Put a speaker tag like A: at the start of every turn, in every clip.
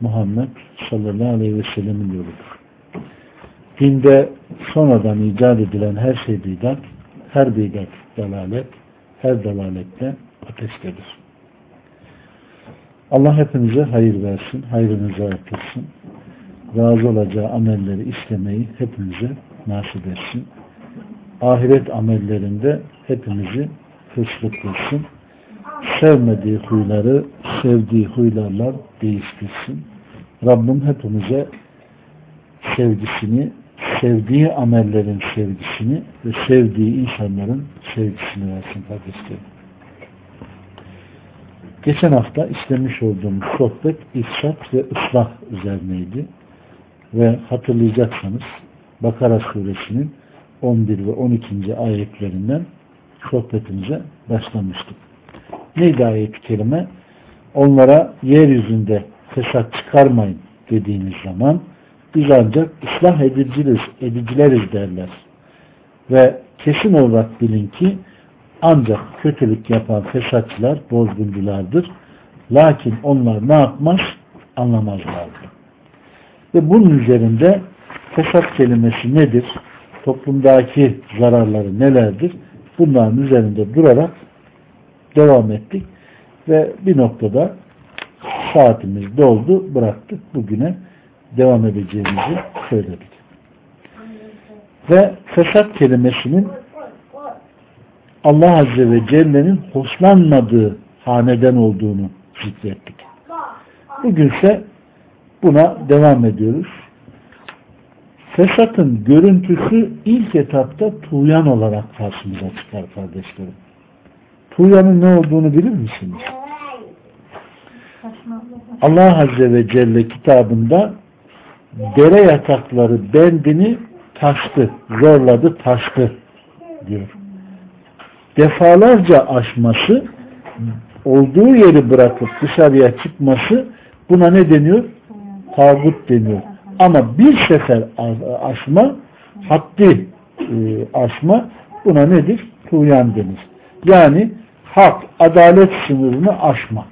A: Muhammed sallallahu aleyhi ve sellemin yoludur. Dinde sonradan icat edilen her şey bidat, her bidat dalalet, her dalalette ateştedir. Allah hepimize hayır versin, hayrınızı artırsın. Razı olacağı amelleri işlemeyi hepimize nasip etsin. Ahiret amellerinde hepimizi hırslı kılsın sevmediği huyları sevdiği huylarla değiştirsin. Rabbim hepimize sevgisini, sevdiği amellerin sevgisini ve sevdiği insanların sevgisini versin kardeşlerim. Geçen hafta işlemiş olduğumuz sohbet ifsat ve ıslah üzerineydi. Ve hatırlayacaksanız Bakara suresinin 11 ve 12. ayetlerinden sohbetimize başlamıştık. Neydi ayet-i kerime? Onlara yeryüzünde fesat çıkarmayın dediğimiz zaman biz ancak ıslah edicileriz, edicileriz derler. Ve kesin olarak bilin ki ancak kötülük yapan fesatçılar bozgunculardır. Lakin onlar ne yapmaz? Anlamazlardı. Ve bunun üzerinde fesat kelimesi nedir? Toplumdaki zararları nelerdir? Bunların üzerinde durarak devam ettik ve bir noktada saatimiz doldu, bıraktık. Bugüne devam edeceğimizi söyledik. Ve fesat kelimesinin Allah Azze ve Celle'nin hoşlanmadığı haneden olduğunu zikrettik. Bugünse buna devam ediyoruz. Fesatın görüntüsü ilk etapta tuğyan olarak karşımıza çıkar kardeşlerim. Tuğyanın ne olduğunu bilir misiniz? Allah Azze ve Celle kitabında dere yatakları bendini taştı, zorladı, taştı diyor. Defalarca aşması, olduğu yeri bırakıp dışarıya çıkması buna ne deniyor? Tağut deniyor. Ama bir sefer aşma, haddi e, aşma buna nedir? Tuğyan denir. Yani hak, adalet sınırını aşma.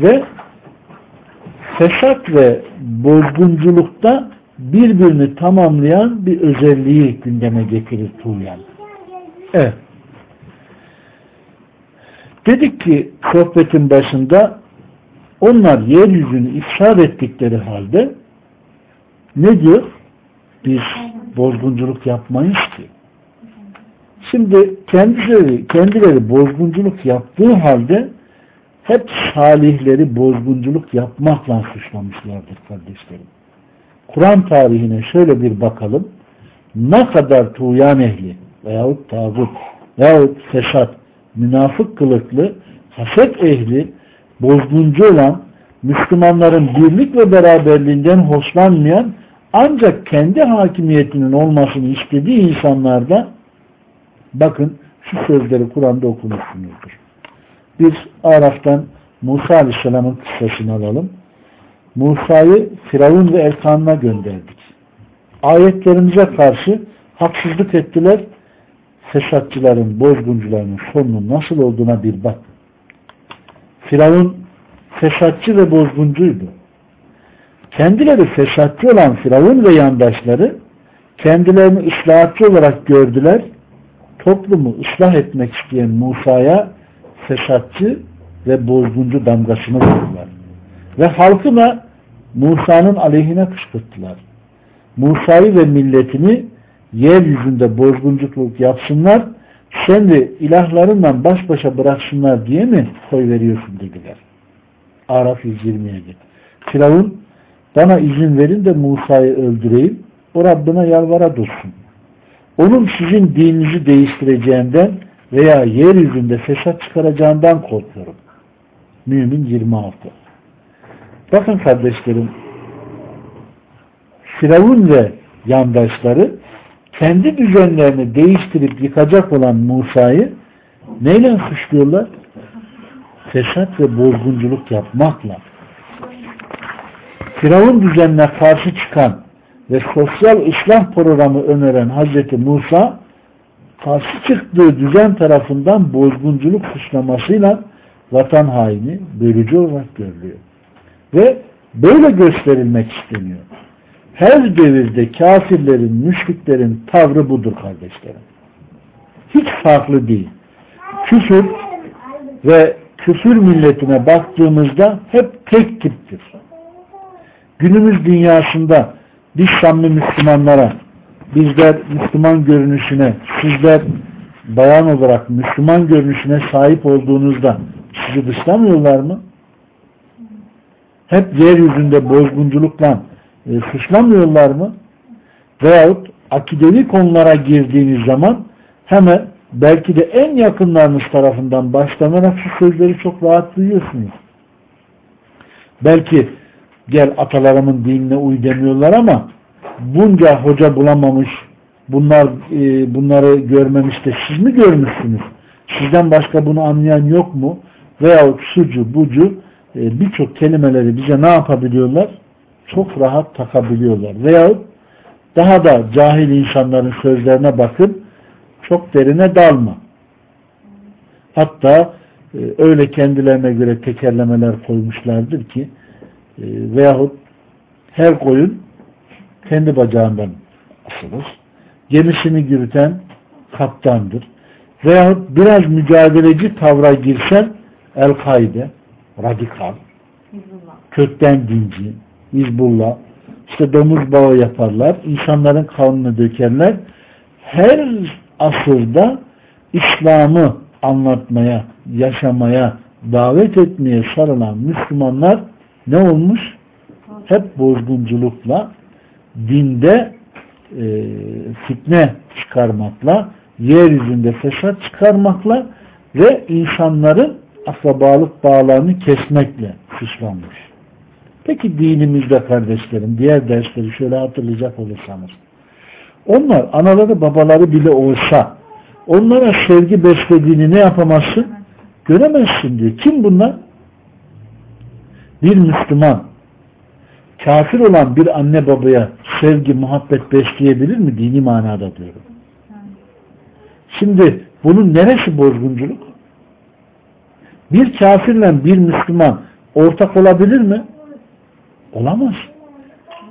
A: Ve fesat ve bozgunculukta birbirini tamamlayan bir özelliği gündeme getirir Tuğyan. Evet. Dedik ki sohbetin başında onlar yeryüzünü ifsad ettikleri halde ne diyor? Biz bozgunculuk yapmayız ki. Şimdi kendileri, kendileri bozgunculuk yaptığı halde hep salihleri bozgunculuk yapmakla suçlamışlardır kardeşlerim. Kur'an tarihine şöyle bir bakalım. Ne kadar tuğyan ehli veyahut tağut veyahut fesat, münafık kılıklı, haset ehli, bozguncu olan, Müslümanların birlik ve beraberliğinden hoşlanmayan ancak kendi hakimiyetinin olmasını istediği insanlarda Bakın şu sözleri Kur'an'da okumuşsunuzdur. Biz Araf'tan Musa Aleyhisselam'ın kıssasını alalım. Musa'yı Firavun ve Erkan'ına gönderdik. Ayetlerimize karşı haksızlık ettiler. Fesatçıların, bozguncuların sonunun nasıl olduğuna bir bak. Firavun fesatçı ve bozguncuydu. Kendileri fesatçı olan Firavun ve yandaşları kendilerini ıslahatçı olarak gördüler toplumu ıslah etmek isteyen Musa'ya fesatçı ve bozguncu damgasını vurdular. Ve halkına Musa'nın aleyhine kışkırttılar. Musa'yı ve milletini yeryüzünde bozgunculuk yapsınlar, sen de ilahlarından baş başa bıraksınlar diye mi koy veriyorsun dediler. Araf 120'ye git. Firavun bana izin verin de Musa'yı öldüreyim, o Rabbine yalvara dursun onun sizin dininizi değiştireceğinden veya yeryüzünde fesat çıkaracağından korkuyorum. Mümin 26. Bakın kardeşlerim Firavun ve yandaşları kendi düzenlerini değiştirip yıkacak olan Musa'yı neyle suçluyorlar? Fesat ve bozgunculuk yapmakla. Firavun düzenine karşı çıkan ve sosyal İslam programı öneren Hazreti Musa karşı çıktığı düzen tarafından bozgunculuk suçlamasıyla vatan haini, bölücü olarak görülüyor. Ve böyle gösterilmek isteniyor. Her devirde kafirlerin, müşriklerin tavrı budur kardeşlerim. Hiç farklı değil. Küfür ve küfür milletine baktığımızda hep tek tiptir. Günümüz dünyasında biz samimi Müslümanlara, bizler Müslüman görünüşüne, sizler bayan olarak Müslüman görünüşüne sahip olduğunuzda sizi dışlamıyorlar mı? Hep yeryüzünde bozgunculukla e, suçlamıyorlar mı? Veyahut akidevi konulara girdiğiniz zaman hemen belki de en yakınlarınız tarafından başlanarak şu sözleri çok rahat duyuyorsunuz. Belki gel atalarımın dinine uy demiyorlar ama bunca hoca bulamamış, bunlar e, bunları görmemiş de siz mi görmüşsünüz? Sizden başka bunu anlayan yok mu? Veyahut şucu bucu e, birçok kelimeleri bize ne yapabiliyorlar? Çok rahat takabiliyorlar. Veyahut daha da cahil insanların sözlerine bakın çok derine dalma. Hatta e, öyle kendilerine göre tekerlemeler koymuşlardır ki e, veyahut her koyun kendi bacağından asılır. Gemisini yürüten kaptandır. Veyahut biraz mücadeleci tavra girsen El-Kaide, radikal, kökten dinci, İzbullah, işte domuz bağı yaparlar, insanların kanını dökerler. Her asırda İslam'ı anlatmaya, yaşamaya, davet etmeye sarılan Müslümanlar ne olmuş? Hep bozgunculukla, dinde e, fitne çıkarmakla, yeryüzünde fesat çıkarmakla ve insanların akrabalık bağlarını kesmekle suçlanmış. Peki dinimizde kardeşlerim, diğer dersleri şöyle hatırlayacak olursanız, onlar anaları babaları bile olsa onlara sevgi beslediğini ne yapamazsın? Göremezsin diyor. Kim bunlar? Bir Müslüman kafir olan bir anne babaya sevgi, muhabbet besleyebilir mi? Dini manada diyorum. Şimdi bunun neresi bozgunculuk? Bir kafirle bir Müslüman ortak olabilir mi? Olamaz.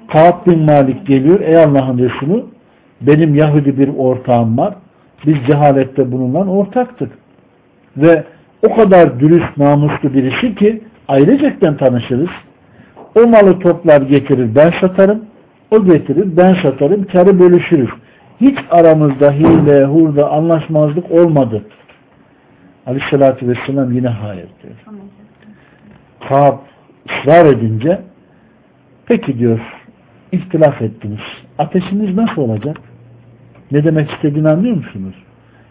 A: Kaab bin Malik geliyor. Ey Allah'ın Resulü benim Yahudi bir ortağım var. Biz cehalette bulunan ortaktık. Ve o kadar dürüst, namuslu birisi ki ailecekten tanışırız. O malı toplar getirir ben satarım. O getirir ben satarım. Karı bölüşürüz. Hiç aramızda hile, hurda, anlaşmazlık olmadı. Aleyhissalatü vesselam yine hayır diyor. Kaab ısrar edince peki diyor ihtilaf ettiniz. Ateşiniz nasıl olacak? Ne demek istediğini anlıyor musunuz?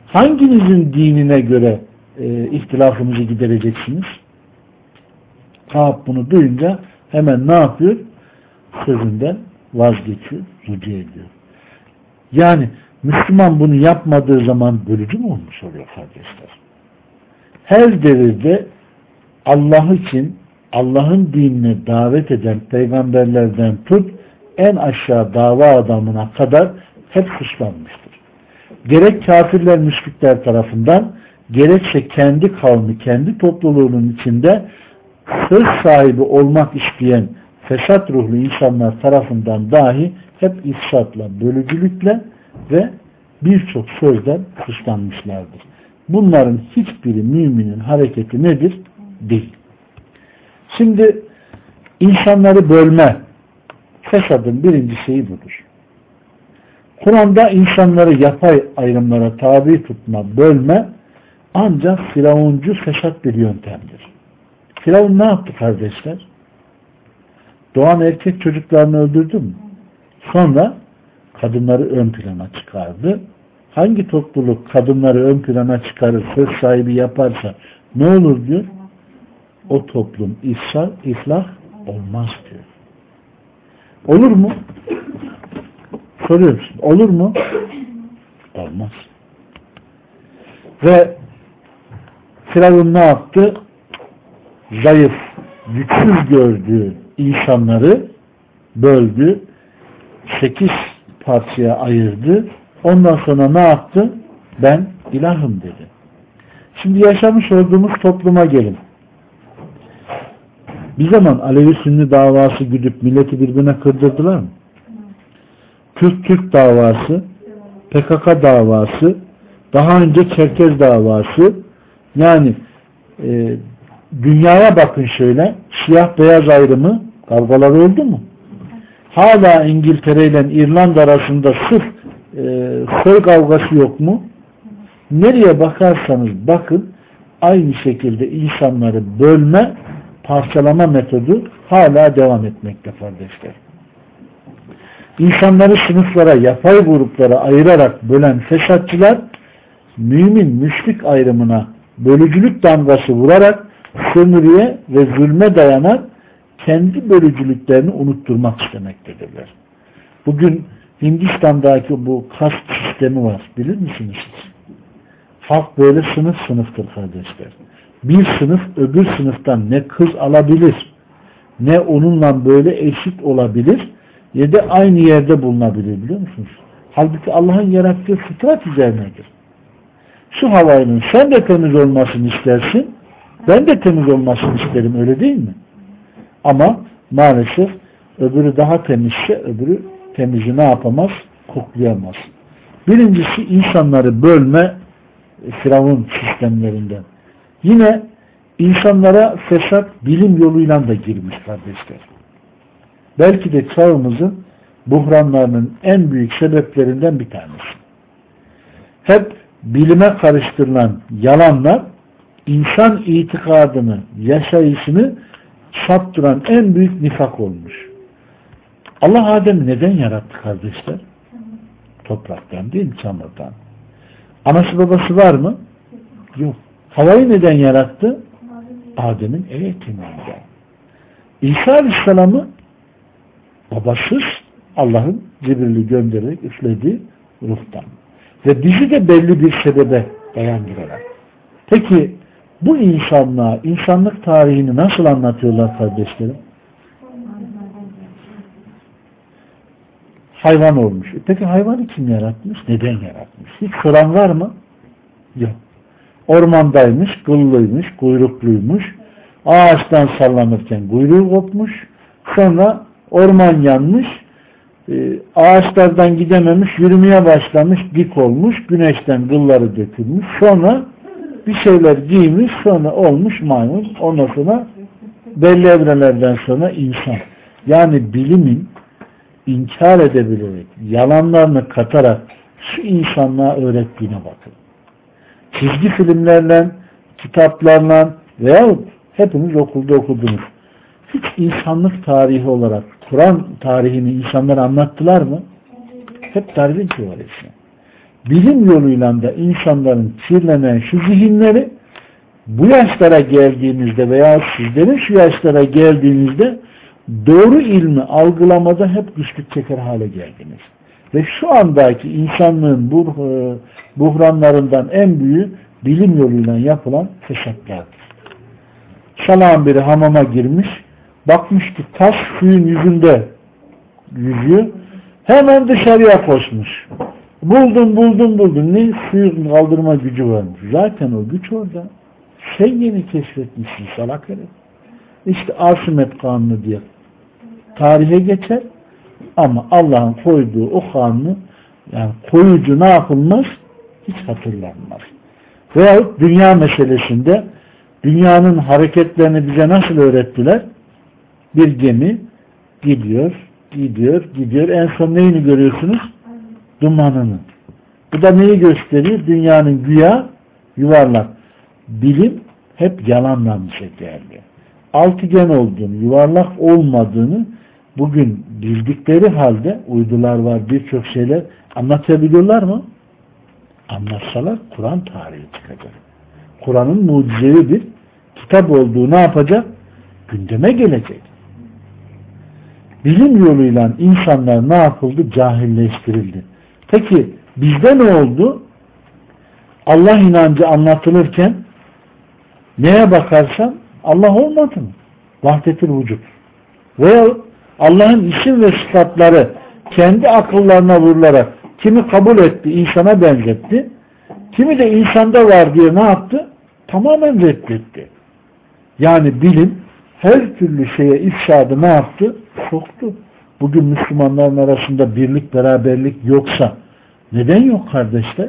A: Hanginizin dinine göre e, ihtilafınızı gidereceksiniz? Kaab bunu duyunca hemen ne yapıyor? Sözünden vazgeçiyor, rücu ediyor. Yani Müslüman bunu yapmadığı zaman bölücü mü olmuş oluyor kardeşler? Her devirde Allah için Allah'ın dinine davet eden peygamberlerden tut en aşağı dava adamına kadar hep suçlanmıştır. Gerek kafirler, müşrikler tarafından gerekse kendi kavmi, kendi topluluğunun içinde söz sahibi olmak isteyen fesat ruhlu insanlar tarafından dahi hep ifsatla, bölücülükle ve birçok sözden suçlanmışlardır. Bunların hiçbiri müminin hareketi nedir? Değil. Şimdi insanları bölme, fesadın birinci şeyi budur. Kur'an'da insanları yapay ayrımlara tabi tutma, bölme ancak firavuncu fesat bir yöntemdir. Firavun ne yaptı kardeşler? Doğan erkek çocuklarını öldürdü mü? Sonra kadınları ön plana çıkardı. Hangi topluluk kadınları ön plana çıkarır, söz sahibi yaparsa ne olur diyor? O toplum ifsal, iflah Olmaz diyor. Olur mu? Soruyorum. Olur mu? Olmaz. Ve Firavun ne yaptı? Zayıf, güçsüz gördüğü insanları böldü. Sekiz parçaya ayırdı. Ondan sonra ne yaptı? Ben ilahım dedi. Şimdi yaşamış olduğumuz topluma gelin. Bir zaman Alevi Sünni davası güdüp milleti birbirine kırdırdılar mı? Türk-Türk davası, PKK davası, daha önce Çerkez davası, yani e, dünyaya bakın şöyle, siyah beyaz ayrımı kavgalar oldu mu? Hala İngiltere ile İrlanda arasında sırf e, soy kavgası yok mu? Nereye bakarsanız bakın aynı şekilde insanları bölme, parçalama metodu hala devam etmekte kardeşler. İnsanları sınıflara, yapay gruplara ayırarak bölen fesatçılar mümin müşrik ayrımına bölücülük damgası vurarak sömürüye ve zulme dayanan kendi bölücülüklerini unutturmak istemektedirler. Bugün Hindistan'daki bu kast sistemi var. Bilir misiniz siz? Halk böyle sınıf sınıftır kardeşler. Bir sınıf öbür sınıftan ne kız alabilir, ne onunla böyle eşit olabilir, ya da aynı yerde bulunabilir biliyor musunuz? Halbuki Allah'ın yarattığı fıtrat üzerinedir. Şu havanın sen de temiz olmasını istersin, ben de temiz olmasını isterim öyle değil mi? Ama maalesef öbürü daha temizse öbürü temizi ne yapamaz? Koklayamaz. Birincisi insanları bölme Firavun sistemlerinden. Yine insanlara fesat bilim yoluyla da girmiş kardeşler. Belki de çağımızın buhranlarının en büyük sebeplerinden bir tanesi. Hep bilime karıştırılan yalanlar insan itikadını, yaşayışını saptıran en büyük nifak olmuş. Allah Adem'i neden yarattı kardeşler? Topraktan değil mi? Çamurdan. Anası babası var mı? Yok. Havayı neden yarattı? Adem'in eğitiminden. İsa Aleyhisselam'ı babasız Allah'ın Cibril'i göndererek üflediği ruhtan. Ve bizi de belli bir sebebe dayandırarak. Peki bu insanlığa, insanlık tarihini nasıl anlatıyorlar kardeşlerim? Hayvan olmuş. E peki hayvanı kim yaratmış? Neden yaratmış? Hiç soran var mı? Yok. Ormandaymış, kıllıymış, kuyrukluymuş. Ağaçtan sallanırken kuyruğu kopmuş. Sonra orman yanmış. E, ağaçlardan gidememiş, yürümeye başlamış, dik olmuş. Güneşten kılları dökülmüş. Sonra bir şeyler giymiş, sonra olmuş maymun. Ondan sonra belli evrelerden sonra insan. Yani bilimin inkar edebilerek, yalanlarını katarak şu insanlığa öğrettiğine bakın. Çizgi filmlerle, kitaplarla veyahut hepimiz okulda okudunuz. Hiç insanlık tarihi olarak Kur'an tarihini insanlara anlattılar mı? Hep tarih teorisi. Bilim yoluyla da insanların kirlenen şu zihinleri bu yaşlara geldiğinizde veya sizlerin şu yaşlara geldiğinizde doğru ilmi algılamada hep güçlük çeker hale geldiniz. Ve şu andaki insanlığın bu buhranlarından en büyüğü bilim yoluyla yapılan fesatlardır. Salağın biri hamama girmiş, bakmış ki taş suyun yüzünde yüzüyor, hemen dışarıya koşmuş. Buldum buldum buldum. Ne suyun kaldırma gücü varmış. Zaten o güç orada. Sen yeni keşfetmişsin salak herif. İşte Arşimet kanunu diye tarihe geçer ama Allah'ın koyduğu o kanunu yani koyucu ne yapılmaz? Hiç hatırlanmaz. Veyahut dünya meselesinde dünyanın hareketlerini bize nasıl öğrettiler? Bir gemi gidiyor, gidiyor, gidiyor. En son neyini görüyorsunuz? Dumanını. Bu da neyi gösteriyor? Dünyanın güya yuvarlak. Bilim hep yalanla geldi. Altıgen olduğunu, yuvarlak olmadığını bugün bildikleri halde uydular var birçok şeyler anlatabiliyorlar mı? Anlatsalar Kur'an tarihi çıkacak. Kur'an'ın mucizevi bir kitap olduğu ne yapacak? Gündeme gelecek. bilim yoluyla insanlar ne yapıldı? Cahilleştirildi. Peki bizde ne oldu? Allah inancı anlatılırken neye bakarsan Allah olmadı mı? Vahdetil vücut. Veya Allah'ın isim ve sıfatları kendi akıllarına vurularak kimi kabul etti, insana benzetti. Kimi de insanda var diye ne yaptı? Tamamen reddetti. Yani bilim her türlü şeye ifşadı ne yaptı? Soktu. Bugün Müslümanların arasında birlik, beraberlik yoksa neden yok kardeşler?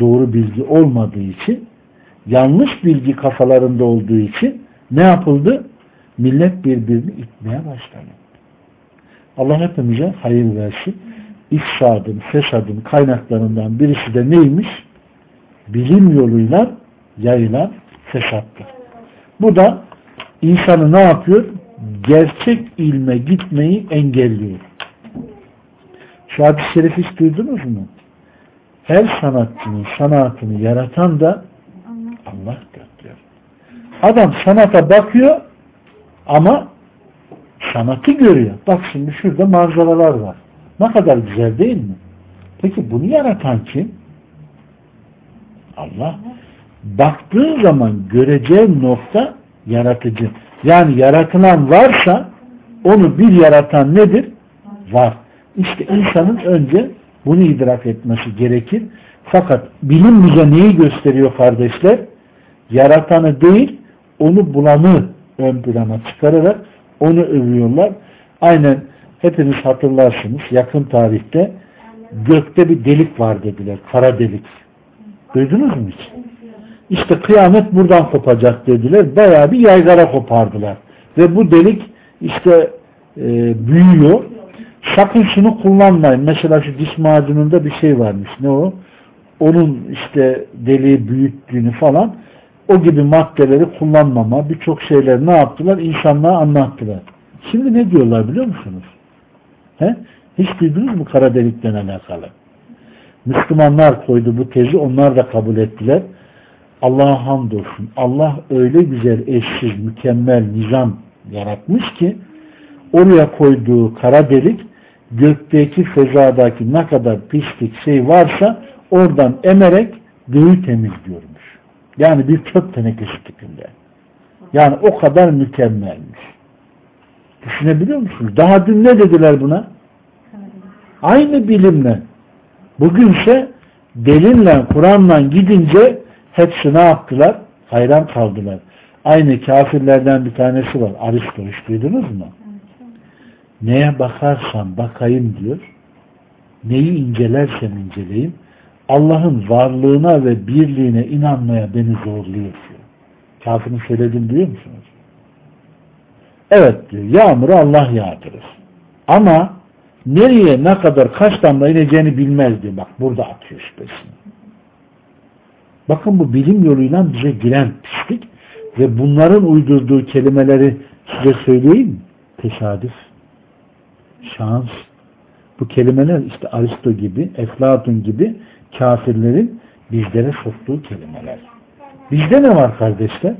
A: Doğru bilgi olmadığı için, yanlış bilgi kafalarında olduğu için ne yapıldı? Millet birbirini itmeye başladı. Allah hepimize hayır versin. İfsadın, fesadın kaynaklarından birisi de neymiş? Bilim yoluyla yayılan fesattır. Bu da insanı ne yapıyor? Gerçek ilme gitmeyi engelliyor. Şu hadis-i hiç duydunuz mu? Her sanatçının sanatını yaratan da Allah'tır diyor. Adam sanata bakıyor ama sanatı görüyor. Bak şimdi şurada manzaralar var. Ne kadar güzel değil mi? Peki bunu yaratan kim? Allah. Baktığı zaman göreceği nokta yaratıcı. Yani yaratılan varsa onu bir yaratan nedir? Var. İşte insanın önce bunu idrak etmesi gerekir. Fakat bilim bize neyi gösteriyor kardeşler? Yaratanı değil, onu bulanı ön plana çıkararak onu övüyorlar. Aynen hepiniz hatırlarsınız yakın tarihte gökte bir delik var dediler. Kara delik. Duydunuz mu hiç? İşte kıyamet buradan kopacak dediler. Bayağı bir yaygara kopardılar. Ve bu delik işte e, büyüyor. Sakın şunu kullanmayın. Mesela şu diş macununda bir şey varmış. Ne o? Onun işte deliği büyüttüğünü falan o gibi maddeleri kullanmama birçok şeyler ne yaptılar? İnsanlığa anlattılar. Şimdi ne diyorlar biliyor musunuz? He? Hiç duydunuz mu kara delikten alakalı? Müslümanlar koydu bu tezi, onlar da kabul ettiler. Allah'a hamdolsun. Allah öyle güzel, eşsiz, mükemmel nizam yaratmış ki oraya koyduğu kara delik gökteki fezadaki ne kadar pislik şey varsa oradan emerek göğü temizliyormuş. Yani bir çöp tenekesi tipinde. Yani o kadar mükemmelmiş. Düşünebiliyor musunuz? Daha dün ne dediler buna? Aynı bilimle. Bugünse delinle, Kur'an'la gidince hepsi ne yaptılar? Hayran kaldılar. Aynı kafirlerden bir tanesi var. Aristo hiç duydunuz mu? Neye bakarsam bakayım diyor. Neyi incelersem inceleyeyim. Allah'ın varlığına ve birliğine inanmaya beni zorluyor diyor. Kafirin söylediğini duyuyor musunuz? Evet diyor. Yağmuru Allah yağdırır. Ama nereye ne kadar kaç damla ineceğini bilmez diyor. Bak burada atıyor şüphesini. Bakın bu bilim yoluyla bize giren pislik ve bunların uydurduğu kelimeleri size söyleyeyim? Tesadüf, şans. Bu kelimeler işte Aristo gibi, Eflatun gibi kafirlerin bizlere soktuğu kelimeler. Bizde ne var kardeşler?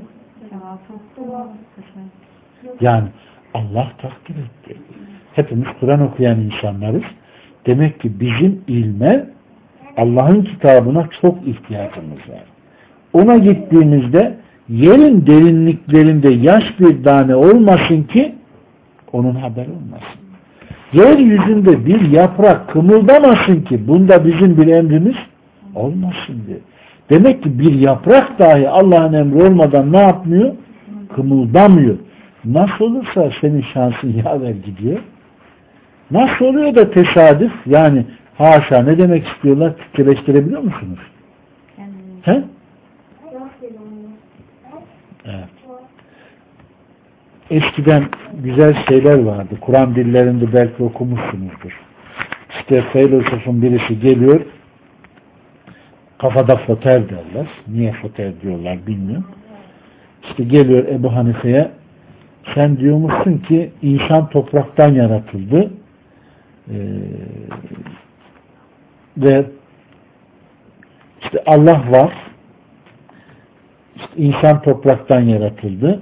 A: Yani Allah takdir etti. Hepimiz Kur'an okuyan insanlarız. Demek ki bizim ilme Allah'ın kitabına çok ihtiyacımız var. Ona gittiğimizde yerin derinliklerinde yaş bir tane olmasın ki onun haberi olmasın. Yeryüzünde bir yaprak kımıldamasın ki bunda bizim bir emrimiz olmasın diye. Demek ki bir yaprak dahi Allah'ın emri olmadan ne yapmıyor? Kımıldamıyor. Nasıl olursa senin şansın yaver gidiyor. Nasıl oluyor da tesadüf? Yani haşa ne demek istiyorlar? Türkçeleştirebiliyor musunuz? He? Evet. Eskiden güzel şeyler vardı. Kur'an dillerinde belki okumuşsunuzdur. İşte filozofun birisi geliyor kafada foter derler. Niye foter diyorlar bilmiyorum. İşte geliyor Ebu Hanife'ye sen diyormuşsun ki insan topraktan yaratıldı ee, ve işte Allah var işte insan topraktan yaratıldı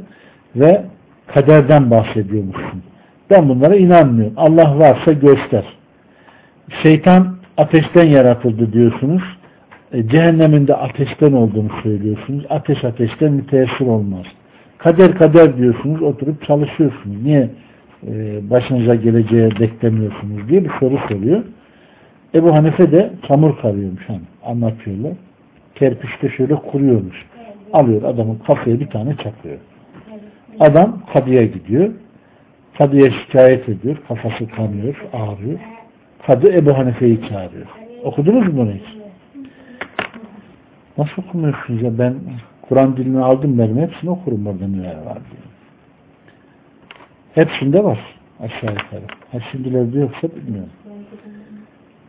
A: ve kaderden bahsediyormuşsun. Ben bunlara inanmıyorum. Allah varsa göster. Şeytan ateşten yaratıldı diyorsunuz. E, cehennemin de ateşten olduğunu söylüyorsunuz. Ateş ateşten müteessir olmaz. Kader kader diyorsunuz. Oturup çalışıyorsunuz. Niye e, başınıza geleceğe beklemiyorsunuz diye bir soru soruyor. Ebu Hanife de çamur karıyormuş. Hani, anlatıyorlar. Kerpiçte şöyle kuruyormuş. Alıyor adamın kafaya bir tane çakıyor. Adam kadıya gidiyor. Kadıya şikayet ediyor. Kafası kanıyor, ağrıyor. Kadı Ebu Hanife'yi çağırıyor. Okudunuz mu bunu hiç? Nasıl okumuyorsunuz ya? Ben Kur'an dilini aldım benim. Hepsini okurum orada neler var diye. Hepsinde var. Aşağı yukarı. Ha şimdilerde yoksa bilmiyorum.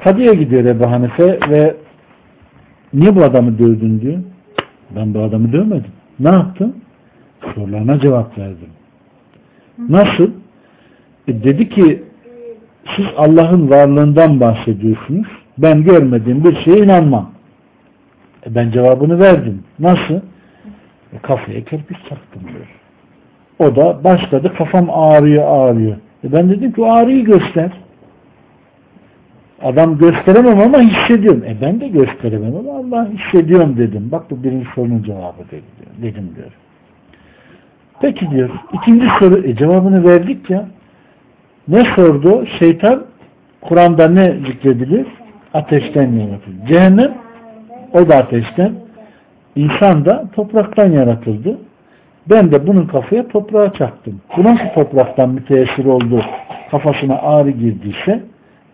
A: Kadıya gidiyor Ebu Hanife ve niye bu adamı dövdün diyor. Ben bu adamı dövmedim. Ne yaptın? Sorularına cevap verdim. Nasıl? E dedi ki siz Allah'ın varlığından bahsediyorsunuz. Ben görmediğim bir şeye inanmam. E ben cevabını verdim. Nasıl? E kafaya kerpiç taktım diyor. O da başladı kafam ağrıyor ağrıyor. E ben dedim ki o ağrıyı göster. Adam gösteremem ama hissediyorum. E ben de gösteremem ama Allah hissediyorum dedim. Bak bu birinci sorunun cevabı dedi, dedim diyor. Peki diyor. İkinci soru e cevabını verdik ya. Ne sordu? Şeytan Kur'an'da ne zikredilir? Ateşten yaratıldı. Cehennem o da ateşten. İnsan da topraktan yaratıldı. Ben de bunun kafaya toprağa çaktım. Bu nasıl topraktan müteessir oldu? Kafasına ağrı girdiyse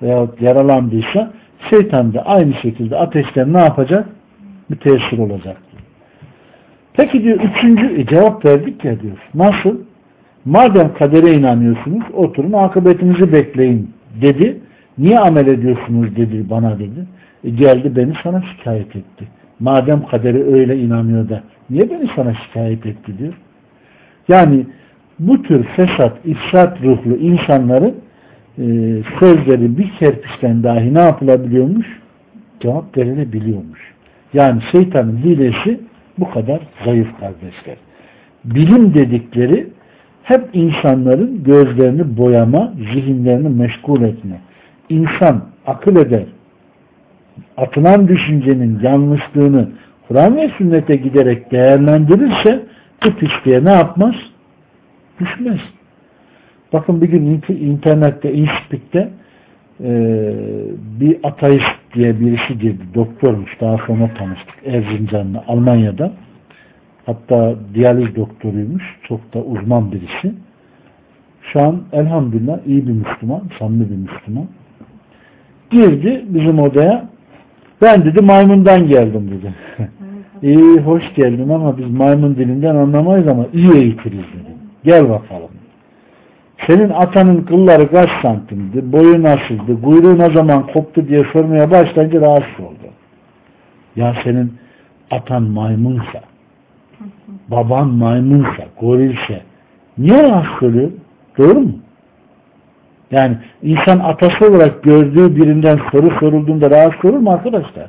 A: veya yaralandıysa şeytan da aynı şekilde ateşten ne yapacak? Müteessir olacak. Peki diyor üçüncü e, cevap verdik ya diyor. Nasıl? Madem kadere inanıyorsunuz oturun akıbetinizi bekleyin dedi. Niye amel ediyorsunuz dedi bana dedi. E, geldi beni sana şikayet etti. Madem kadere öyle inanıyor da niye beni sana şikayet etti diyor. Yani bu tür fesat, ifsat ruhlu insanların e, sözleri bir kerpiçten dahi ne yapılabiliyormuş? Cevap verilebiliyormuş. Yani şeytanın hilesi bu kadar zayıf kardeşler. Bilim dedikleri hep insanların gözlerini boyama, zihinlerini meşgul etme. İnsan akıl eder. Atılan düşüncenin yanlışlığını Kur'an ve sünnete giderek değerlendirirse bu pisliğe ne yapmaz? Düşmez. Bakın bir gün internette, inspikte e, bir ateist diye birisi girdi. Doktormuş. Daha sonra tanıştık. Erzincanlı. Almanya'da. Hatta diyaliz doktoruymuş. Çok da uzman birisi. Şu an elhamdülillah iyi bir Müslüman. Samimi bir Müslüman. Girdi bizim odaya. Ben dedi maymundan geldim dedi. iyi hoş geldin ama biz maymun dilinden anlamayız ama iyi eğitiriz dedi. Gel bakalım. Senin atanın kılları kaç santimdi? Boyu nasıldı? Kuyruğu ne zaman koptu diye sormaya başlayınca rahatsız oldu. Ya senin atan maymunsa, baban maymunsa, gorilse niye rahatsız oluyor? Doğru mu? Yani insan atası olarak gördüğü birinden soru sorulduğunda rahatsız olur mu arkadaşlar?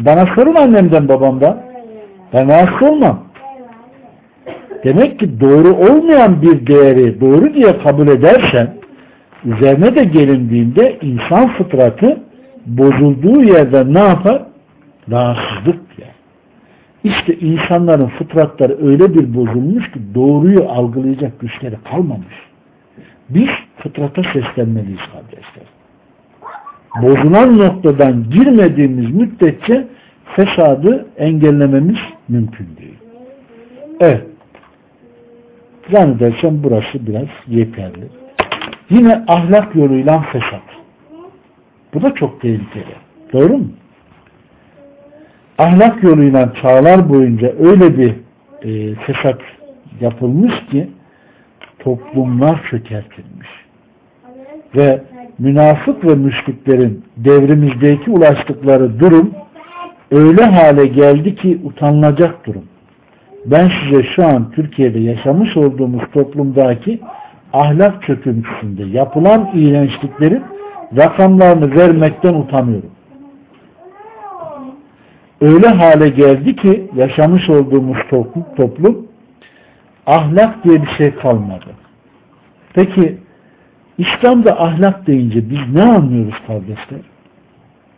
A: Bana sorun annemden babamdan. Ben rahatsız olmam. Demek ki doğru olmayan bir değeri doğru diye kabul edersen üzerine de gelindiğinde insan fıtratı bozulduğu yerde ne yapar? Rahatsızlık yani. İşte insanların fıtratları öyle bir bozulmuş ki doğruyu algılayacak güçleri kalmamış. Biz fıtrata seslenmeliyiz kardeşler. Bozulan noktadan girmediğimiz müddetçe fesadı engellememiz mümkün değil. Evet. Zannedersem burası biraz yeterli. Yine ahlak yoluyla fesat. Bu da çok tehlikeli. Doğru mu? Ahlak yoluyla çağlar boyunca öyle bir e, fesat yapılmış ki toplumlar çökertilmiş. Ve münafık ve müşriklerin devrimizdeki ulaştıkları durum öyle hale geldi ki utanılacak durum ben size şu an Türkiye'de yaşamış olduğumuz toplumdaki ahlak çöküntüsünde yapılan iğrençliklerin rakamlarını vermekten utanıyorum. Öyle hale geldi ki yaşamış olduğumuz toplum, toplum ahlak diye bir şey kalmadı. Peki İslam'da ahlak deyince biz ne anlıyoruz kardeşler?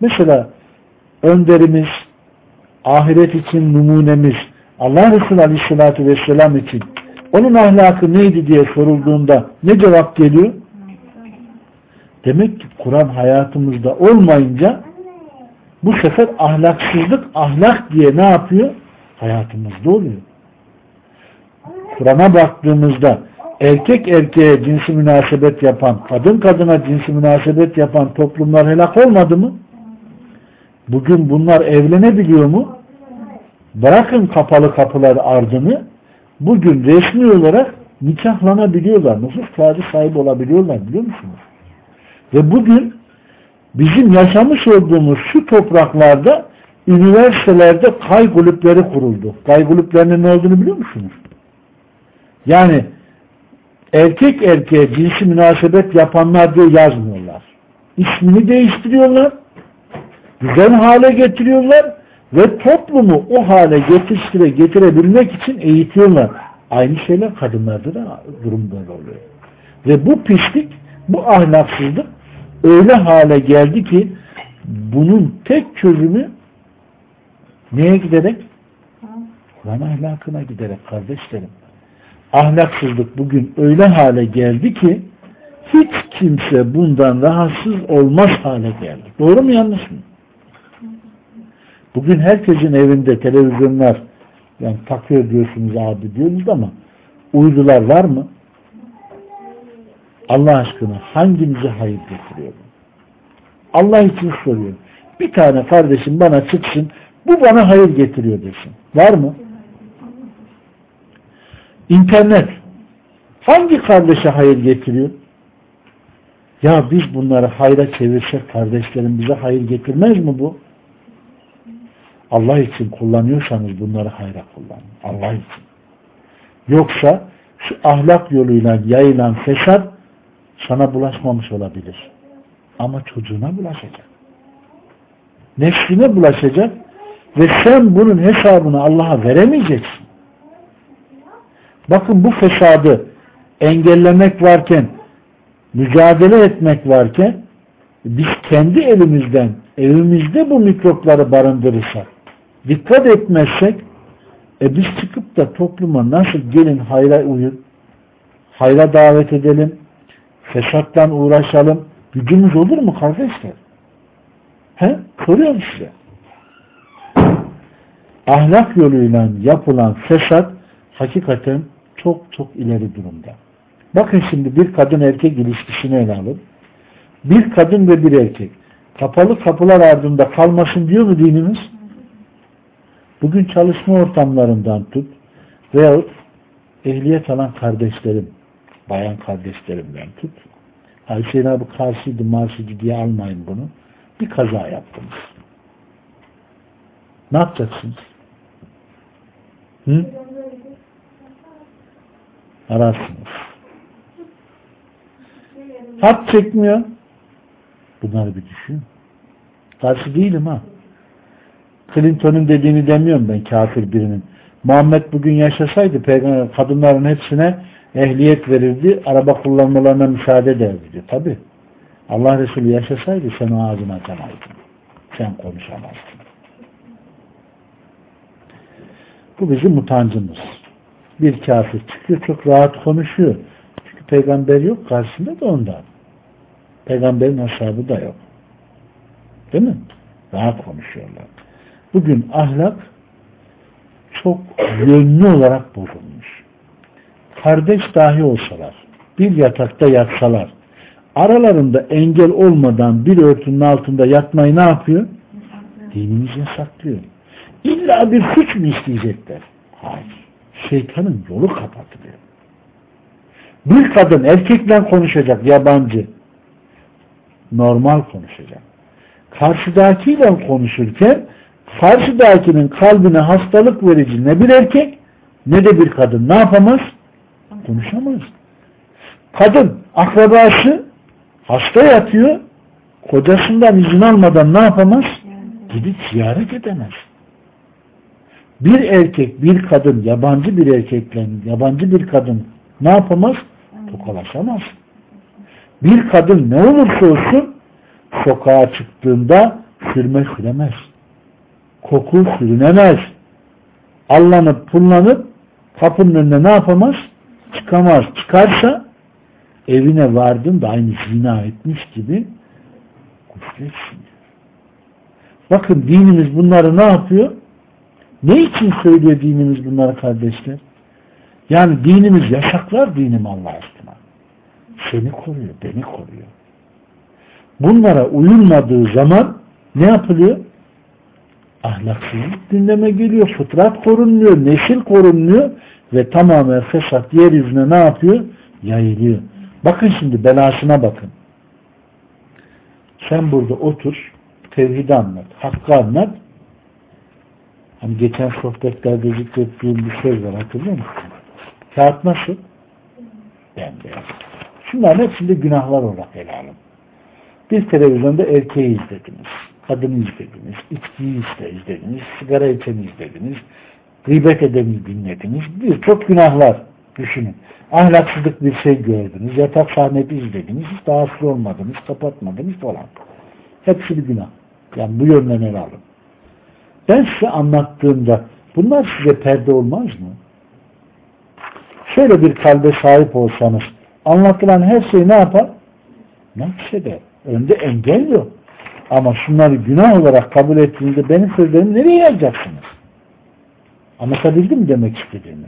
A: Mesela önderimiz, ahiret için numunemiz, Allah Resulü Aleyhisselatü Vesselam için onun ahlakı neydi diye sorulduğunda ne cevap geliyor? Demek ki Kur'an hayatımızda olmayınca bu sefer ahlaksızlık ahlak diye ne yapıyor? Hayatımızda oluyor. Kur'an'a baktığımızda erkek erkeğe cinsi münasebet yapan, kadın kadına cinsi münasebet yapan toplumlar helak olmadı mı? Bugün bunlar evlenebiliyor mu? Bırakın kapalı kapılar ardını, bugün resmi olarak nikahlanabiliyorlar. Nüfus kağıdı sahibi olabiliyorlar biliyor musunuz? Ve bugün bizim yaşamış olduğumuz şu topraklarda üniversitelerde kay kulüpleri kuruldu. Kay kulüplerinin ne olduğunu biliyor musunuz? Yani erkek erkeğe cinsi münasebet yapanlar diye yazmıyorlar. İsmini değiştiriyorlar. Güzel hale getiriyorlar ve toplumu o hale getire, getirebilmek için eğitiyorlar. Aynı şeyler kadınlarda da durum böyle oluyor. Ve bu pislik, bu ahlaksızlık öyle hale geldi ki bunun tek çözümü neye giderek? Kur'an ahlakına giderek kardeşlerim. Ahlaksızlık bugün öyle hale geldi ki hiç kimse bundan rahatsız olmaz hale geldi. Doğru mu yanlış mı? Bugün herkesin evinde televizyonlar yani takıyor diyorsunuz abi diyoruz ama uydular var mı? Allah aşkına hangimize hayır getiriyor? Allah için soruyor. Bir tane kardeşim bana çıksın bu bana hayır getiriyor desin. Var mı? İnternet hangi kardeşe hayır getiriyor? Ya biz bunları hayra çevirsek kardeşlerim bize hayır getirmez mi bu? Allah için kullanıyorsanız bunları hayra kullanın. Allah için. Yoksa şu ahlak yoluyla yayılan fesat sana bulaşmamış olabilir. Ama çocuğuna bulaşacak. Nefsine bulaşacak ve sen bunun hesabını Allah'a veremeyeceksin. Bakın bu fesadı engellemek varken, mücadele etmek varken biz kendi elimizden, evimizde bu mikropları barındırırsak, dikkat etmezsek e biz çıkıp da topluma nasıl gelin hayra uyun, hayra davet edelim, fesattan uğraşalım, gücümüz olur mu kardeşler? He? Soruyorum size. Ahlak yoluyla yapılan fesat hakikaten çok çok ileri durumda. Bakın şimdi bir kadın erkek ilişkisini ele alın. Bir kadın ve bir erkek kapalı kapılar ardında kalmasın diyor mu dinimiz? Bugün çalışma ortamlarından tut veyahut ehliyet alan kardeşlerim, bayan kardeşlerimden tut. Hüseyin abi karşıydı, marşıydı diye almayın bunu. Bir kaza yaptınız. Ne yapacaksınız? Hı? Ararsınız. Hat çekmiyor. Bunları bir düşün. Karşı değilim ha. Clinton'un dediğini demiyorum ben kafir birinin. Muhammed bugün yaşasaydı peygamber kadınların hepsine ehliyet verirdi, araba kullanmalarına müsaade ederdi diyor. Tabi. Allah Resulü yaşasaydı sen o ağzını açamazdın. Sen konuşamazdın. Bu bizim utancımız. Bir kafir çıkıyor çok rahat konuşuyor. Çünkü peygamber yok karşısında da ondan. Peygamberin ashabı da yok. Değil mi? Rahat konuşuyorlar. Bugün ahlak çok yönlü olarak bozulmuş. Kardeş dahi olsalar, bir yatakta yatsalar, aralarında engel olmadan bir örtünün altında yatmayı ne yapıyor? Dinimiz yasaklıyor. İlla bir suç mu isteyecekler? Hayır. Şeytanın yolu kapatılıyor. Bir kadın erkekle konuşacak yabancı. Normal konuşacak. Karşıdakiyle konuşurken karşıdakinin kalbine hastalık verici ne bir erkek ne de bir kadın ne yapamaz? Konuşamaz. Kadın akrabası hasta yatıyor kocasından izin almadan ne yapamaz? Gidip ziyaret edemez. Bir erkek, bir kadın, yabancı bir erkekle yabancı bir kadın ne yapamaz? Tokalaşamaz. Bir kadın ne olursa olsun sokağa çıktığında sürme süremez. Koku sürünemez. Allanıp pullanıp kapının önüne ne yapamaz? Çıkamaz. Çıkarsa evine vardın da aynı zina etmiş gibi gusletsin. Bakın dinimiz bunları ne yapıyor? Ne için söylüyor dinimiz bunları kardeşler? Yani dinimiz yasaklar dinim Allah aşkına. Seni koruyor, beni koruyor. Bunlara uyulmadığı zaman ne yapılıyor? Ahlaksızlık gündeme geliyor, fıtrat korunmuyor, nesil korunmuyor ve tamamen fesat yeryüzüne ne yapıyor? Yayılıyor. Bakın şimdi belasına bakın. Sen burada otur, tevhidi anlat, hakkı anlat. Hani geçen sohbetlerde zikrettiğim bir söz var hatırlıyor musun? Kağıt nasıl? Bembeyaz. Şunların hepsinde günahlar olarak ele. Bir televizyonda erkeği izlediniz, kadını izlediniz, içkiyi izlediniz, sigara içeni izlediniz, gıybet edeni dinlediniz. Birçok günahlar düşünün. Ahlaksızlık bir şey gördünüz, yatak sahnesi izlediniz, hiç rahatsız olmadınız, kapatmadınız falan. Hepsi bir günah. Yani bu yönden ele alın. Ben size anlattığımda bunlar size perde olmaz mı? Şöyle bir kalbe sahip olsanız anlatılan her şey ne yapar? Nakseder. Önde engel yok. Ama şunları günah olarak kabul ettiğinizde benim sözlerimi nereye yazacaksınız? Anlatabildim mi demek istediğimi?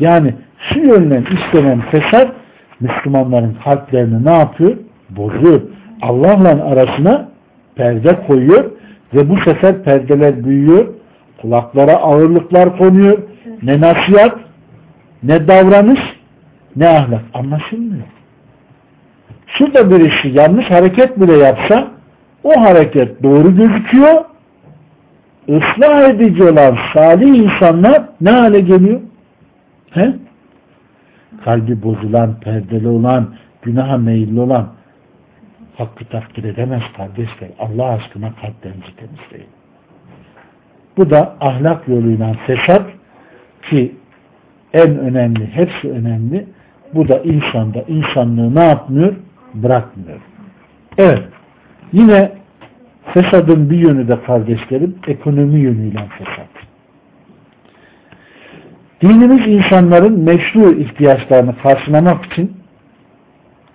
A: Yani şu yönden istenen fesat Müslümanların kalplerini ne yapıyor? Bozuyor. Allah'la arasına perde koyuyor ve bu sefer perdeler büyüyor. Kulaklara ağırlıklar konuyor. Ne nasihat, ne davranış, ne ahlak. Anlaşılmıyor. Şurada birisi yanlış hareket bile yapsa o hareket doğru gözüküyor. Islah edici olan salih insanlar ne hale geliyor? He? Kalbi bozulan, perdeli olan, günaha meyilli olan hakkı takdir edemez kardeşler. Allah aşkına kalplerinizi temizleyin. Bu da ahlak yoluyla fesat ki en önemli, hepsi önemli. Bu da insanda, insanlığı ne yapmıyor? Bırakmıyor. Evet. Yine fesadın bir yönü de kardeşlerim, ekonomi yönüyle fesat. Dinimiz insanların meşru ihtiyaçlarını karşılamak için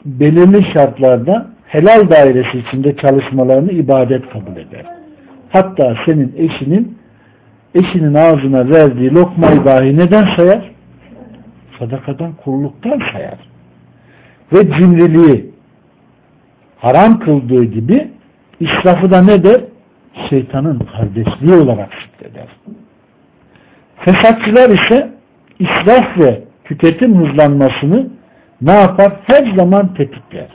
A: belirli şartlarda helal dairesi içinde çalışmalarını ibadet kabul eder. Hatta senin eşinin eşinin ağzına verdiği lokmayı dahi neden sayar? Sadakadan, kulluktan sayar. Ve cimriliği haram kıldığı gibi israfı da ne der? Şeytanın kardeşliği olarak zikreder. Fesatçılar ise israf ve tüketim hızlanmasını ne yapar? Her zaman tetikler.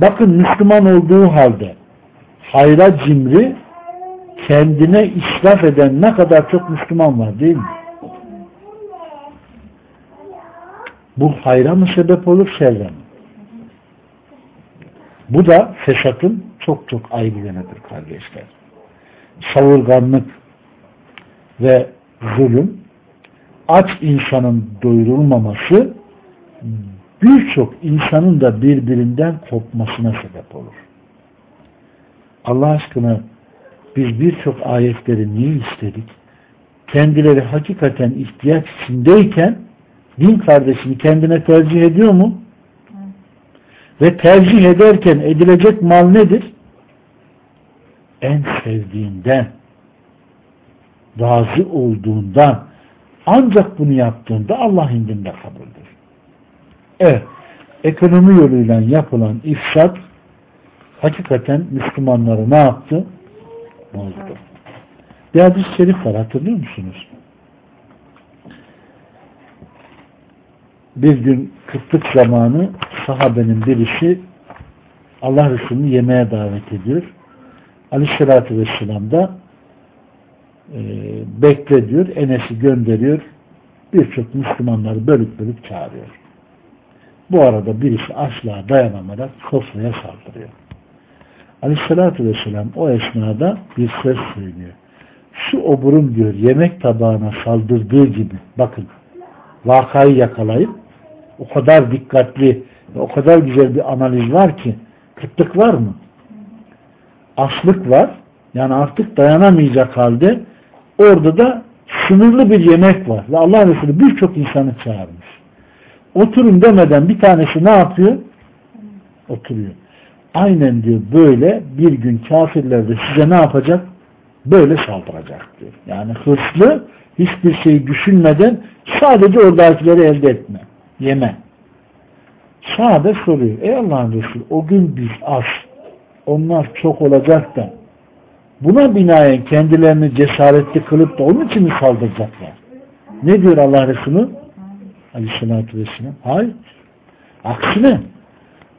A: Bakın Müslüman olduğu halde hayra cimri kendine israf eden ne kadar çok Müslüman var değil mi? Bu hayra mı sebep olur şerre mi? Bu da fesatın çok çok yönüdür kardeşler. Savurganlık ve zulüm aç insanın doyurulmaması birçok insanın da birbirinden kopmasına sebep olur. Allah aşkına biz birçok ayetleri niye istedik? Kendileri hakikaten ihtiyaç içindeyken din kardeşini kendine tercih ediyor mu? Ve tercih ederken edilecek mal nedir? En sevdiğinden, razı olduğundan, ancak bunu yaptığında Allah indinde kabuldür. Evet, ekonomi yoluyla yapılan ifsat hakikaten Müslümanları ne yaptı? Bozdu. Bir hadis-i şerif var hatırlıyor musunuz? Bir gün kıtlık zamanı sahabenin birisi Allah Resulü'nü yemeğe davet ediyor. Aleyhisselatü Vesselam da e, bekle diyor. Enes'i gönderiyor. Birçok Müslümanları bölüp bölüp çağırıyor. Bu arada birisi asla dayanamarak sofraya saldırıyor. Aleyhissalatü vesselam o esnada bir söz söylüyor. Şu oburun diyor yemek tabağına saldırdığı gibi bakın vakayı yakalayıp o kadar dikkatli O kadar güzel bir analiz var ki kıtlık var mı? Açlık var. Yani artık dayanamayacak halde orada da sınırlı bir yemek var. Ve Allah Resulü birçok insanı çağırmış. Oturun demeden bir tanesi ne yapıyor? Oturuyor. Aynen diyor böyle bir gün kafirler de size ne yapacak? Böyle saldıracak diyor. Yani hırslı hiçbir şeyi düşünmeden sadece oradakileri elde etme. Yeme. Sahabe soruyor. Ey Allah'ın Resulü o gün biz az. Onlar çok olacak da buna binaen kendilerini cesaretli kılıp da onun için mi saldıracaklar? Ne diyor Allah Resulü? Aleyhisselatü Vesselam. Hayır. Aksine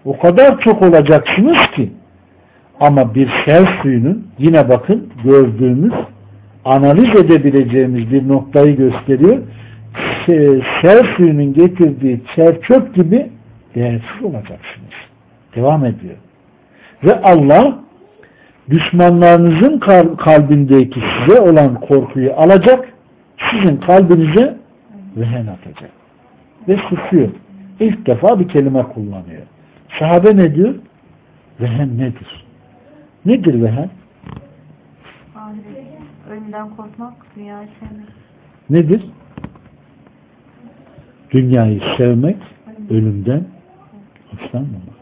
A: o kadar çok olacaksınız ki ama bir sel suyunun yine bakın gördüğümüz analiz edebileceğimiz bir noktayı gösteriyor. Sel suyunun getirdiği çer çöp gibi değersiz olacaksınız. Devam ediyor. Ve Allah düşmanlarınızın kalbindeki size olan korkuyu alacak, sizin kalbinize vehen atacak. Ve susuyor. İlk defa bir kelime kullanıyor. Sahabe ne diyor? Vehen nedir? Nedir vehen?
B: Ölümden korkmak, dünyayı sevmek.
A: Nedir? Dünyayı sevmek, ölümden hoşlanmamak.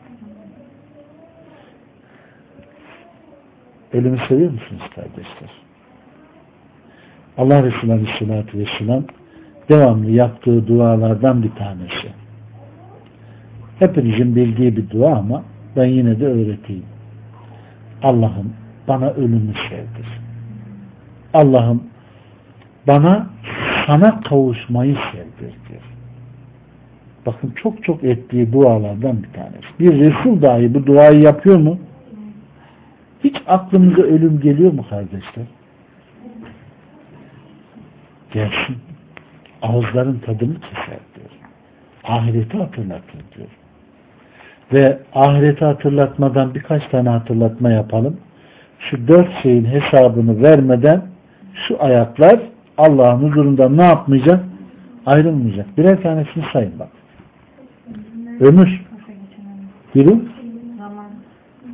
A: Ölümü seviyor musunuz kardeşler? Allah Resulü Aleyhisselatü Vesselam devamlı yaptığı dualardan bir tanesi. Hepinizin bildiği bir dua ama ben yine de öğreteyim. Allah'ım bana ölümü sevdir. Allah'ım bana sana kavuşmayı sevdir. Bakın çok çok ettiği dualardan bir tanesi. Bir Resul dahi bu duayı yapıyor mu? Hiç aklımıza ölüm geliyor mu kardeşler? Gelsin. Ağızların tadını keser diyor. Ahireti hatırlatır diyor. Ve ahireti hatırlatmadan birkaç tane hatırlatma yapalım. Şu dört şeyin hesabını vermeden şu ayaklar Allah'ın huzurunda ne yapmayacak? Ayrılmayacak. Birer tanesini sayın bak. Ömür. Birim.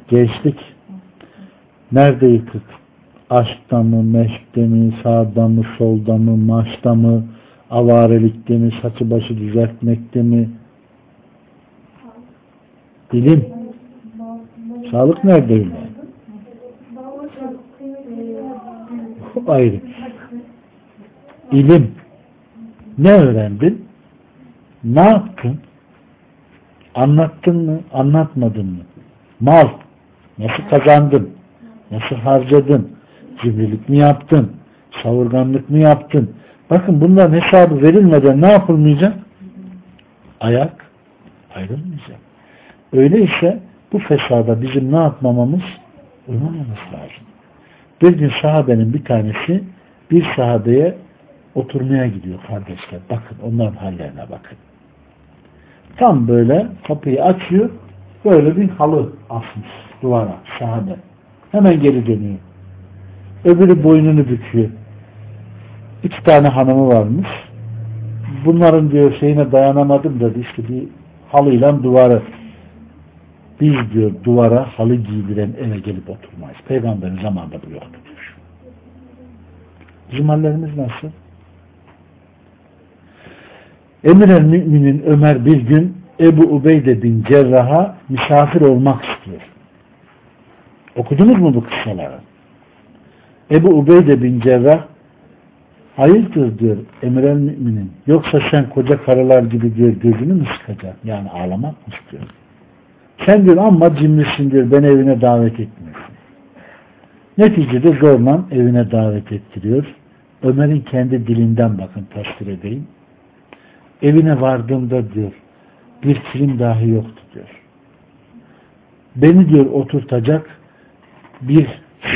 A: Gençlik. Nerede yıkık? Aşkta mı, meşkte mi, sağda mı, solda mı, maçta mı, avarelikte mi, saçı başı düzeltmekte mi? Bilim. Sağlık nerede öyle? Ayrı. İlim. Ne öğrendin? Ne yaptın? Anlattın mı? Anlatmadın mı? Mal. Nasıl kazandın? Nasıl harcadın? Cimrilik mi yaptın? Savurganlık mı yaptın? Bakın bunların hesabı verilmeden ne yapılmayacak? Ayak ayrılmayacak. Öyleyse bu fesada bizim ne yapmamamız? Uymamamız lazım. Bir gün sahabenin bir tanesi bir sahabeye oturmaya gidiyor kardeşler. Bakın onların hallerine bakın. Tam böyle kapıyı açıyor. Böyle bir halı asmış duvara sahabe. Hemen geri dönüyor. Öbürü boynunu büküyor. İki tane hanımı varmış. Bunların diyor şeyine dayanamadım dedi. İşte bir halıyla duvarı biz diyor duvara halı giydiren eve gelip oturmayız. Peygamberin zamanında bu yoktu diyor. Bizim hallerimiz nasıl? Emir el Müminin Ömer bir gün Ebu Ubeyde bin Cerrah'a misafir olmak istiyor. Okudunuz mu bu kıssaları? Ebu Ubeyde bin Cerrah hayırdır diyor Emir el Müminin. Yoksa sen koca karılar gibi diyor gözünü mü sıkacak? Yani ağlamak mı istiyor? Sen diyor ama cimrisin diyor beni evine davet etmiyorsun. Neticede zorla evine davet ettiriyor. Ömer'in kendi dilinden bakın tasvir edeyim. Evine vardığımda diyor bir film dahi yoktu diyor. Beni diyor oturtacak bir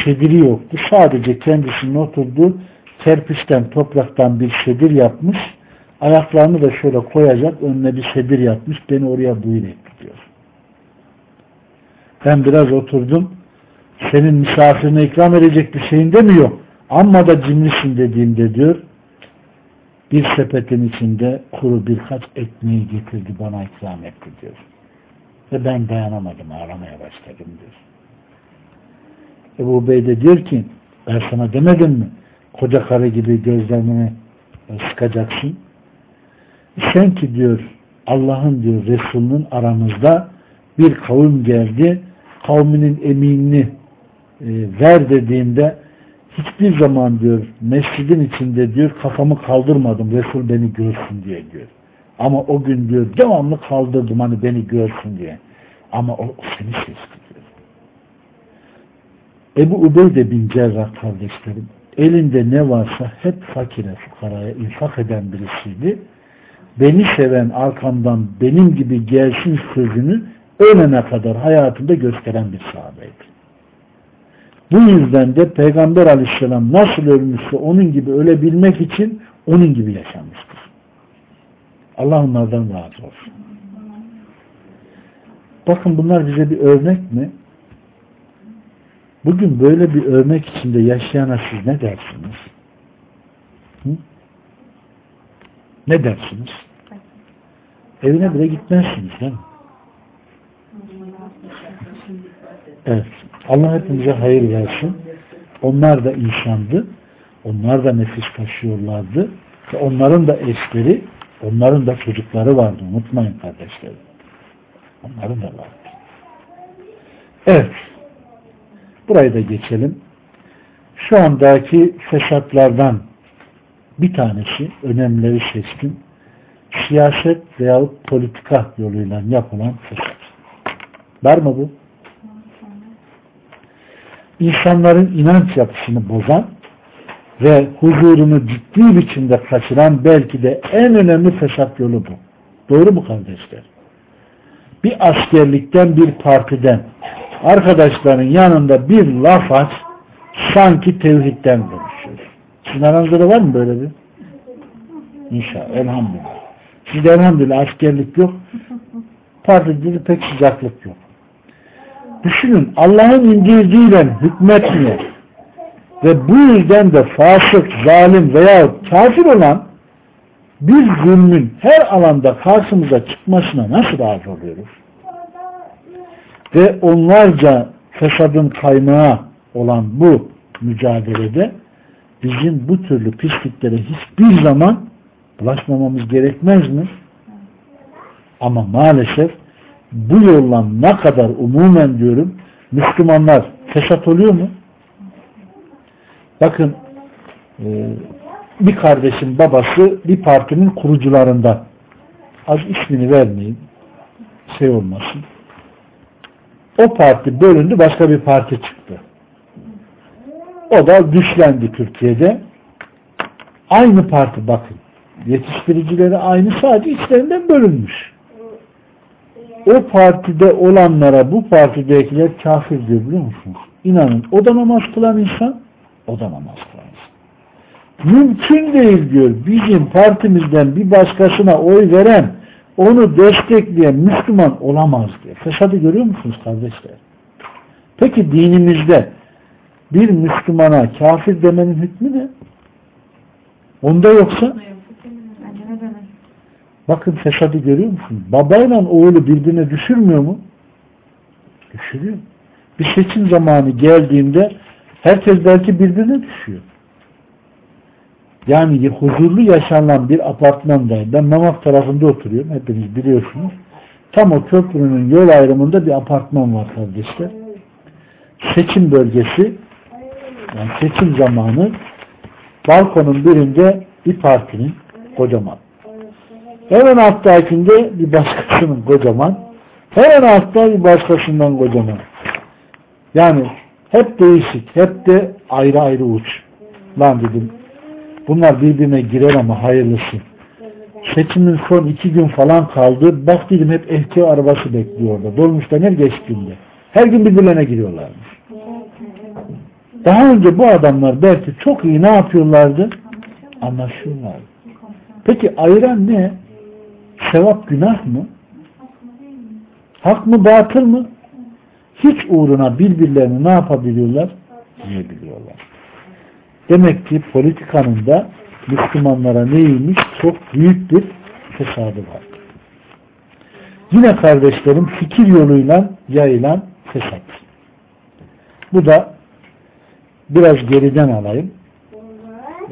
A: şediri yoktu. Sadece kendisinin oturduğu kerpiçten, topraktan bir sedir yapmış. Ayaklarını da şöyle koyacak, önüne bir sedir yapmış. Beni oraya buyur etti. Ben biraz oturdum. Senin misafirine ikram edecek bir şeyin de mi yok? Amma da cimrisin dediğimde diyor bir sepetin içinde kuru birkaç ekmeği getirdi bana ikram etti diyor. Ve ben dayanamadım ağlamaya başladım diyor. Ebu Bey de diyor ki ben sana demedim mi koca karı gibi gözlerini sıkacaksın. Sen ki diyor Allah'ın diyor Resulünün aramızda bir kavim geldi kavminin eminini e, ver dediğinde hiçbir zaman diyor mescidin içinde diyor kafamı kaldırmadım Resul beni görsün diye diyor. Ama o gün diyor devamlı kaldırdım hani beni görsün diye. Ama o seni seçti diyor. Ebu Ubeyde bin Cerrah kardeşlerim elinde ne varsa hep fakire fukaraya infak eden birisiydi. Beni seven arkamdan benim gibi gelsin sözünü ölene kadar hayatında gösteren bir sahabeydi. Bu yüzden de Peygamber aleyhisselam nasıl ölmüşse onun gibi ölebilmek için onun gibi yaşamıştır. Allah onlardan razı olsun. Bakın bunlar bize bir örnek mi? Bugün böyle bir örnek içinde yaşayana siz ne dersiniz? Hı? Ne dersiniz? Evine bile gitmezsiniz değil mi? Evet. Allah hepimize hayır versin. Onlar da insandı. Onlar da nefis taşıyorlardı. Ve onların da eşleri, onların da çocukları vardı. Unutmayın kardeşlerim. Onların da vardı. Evet. Burayı da geçelim. Şu andaki fesatlardan bir tanesi, önemlileri seçtim. Siyaset veyahut politika yoluyla yapılan fesat. Var mı bu? İnsanların inanç yapısını bozan ve huzurunu ciddi biçimde kaçıran belki de en önemli fesat yolu bu. Doğru mu kardeşler? Bir askerlikten bir partiden arkadaşların yanında bir laf aç sanki tevhidden konuşuyor. Sizin aranızda da var mı böyle bir? İnşallah. Elhamdülillah. Sizde elhamdülillah askerlik yok. Partide pek sıcaklık yok. Düşünün Allah'ın indirdiğiyle hükmetmiyor. Ve bu yüzden de fasık, zalim veya kafir olan bir zulmün her alanda karşımıza çıkmasına nasıl razı oluyoruz? Ve onlarca fesadın kaynağı olan bu mücadelede bizim bu türlü pisliklere hiçbir zaman bulaşmamamız gerekmez mi? Ama maalesef bu yolla ne kadar umumen diyorum Müslümanlar fesat oluyor mu? Bakın e, bir kardeşin babası bir partinin kurucularında az ismini vermeyin şey olmasın. O parti bölündü başka bir parti çıktı. O da güçlendi Türkiye'de. Aynı parti bakın. Yetiştiricileri aynı sadece içlerinden bölünmüş o partide olanlara bu partidekiler kafir diyor biliyor musunuz? İnanın o da namaz kılan insan o da namaz kılan insan. Mümkün değil diyor bizim partimizden bir başkasına oy veren onu destekleyen Müslüman olamaz diyor. Fesadı görüyor musunuz kardeşler? Peki dinimizde bir Müslümana kafir demenin hükmü ne? Onda yoksa Bakın fesadı görüyor musun? Babayla oğlu birbirine düşürmüyor mu? Düşürüyor. Bir seçim zamanı geldiğinde herkes belki birbirine düşüyor. Yani huzurlu yaşanan bir apartmanda ben Mamak tarafında oturuyorum. Hepiniz biliyorsunuz. Tam o köprünün yol ayrımında bir apartman var kardeşler. Seçim bölgesi yani seçim zamanı balkonun birinde bir partinin kocaman Hemen alttakinde bir başkasının kocaman. Hemen altta bir başkasından kocaman. Yani hep değişik. Hep de ayrı ayrı uç. Lan dedim. Bunlar birbirine girer ama hayırlısı. Seçimin son iki gün falan kaldı. Bak dedim hep ehti arabası bekliyor orada. Dolmuştan her geçtiğinde. Her gün birbirlerine giriyorlarmış. Daha önce bu adamlar belki çok iyi ne yapıyorlardı? Anlaşıyorlardı. Peki ayıran ne? Sevap günah mı? Hak mı batıl mı? Hiç uğruna birbirlerini ne yapabiliyorlar? Yiyebiliyorlar. Demek ki politikanın da Müslümanlara neymiş? Çok büyük bir fesadı var. Yine kardeşlerim fikir yoluyla yayılan fesat. Bu da biraz geriden alayım.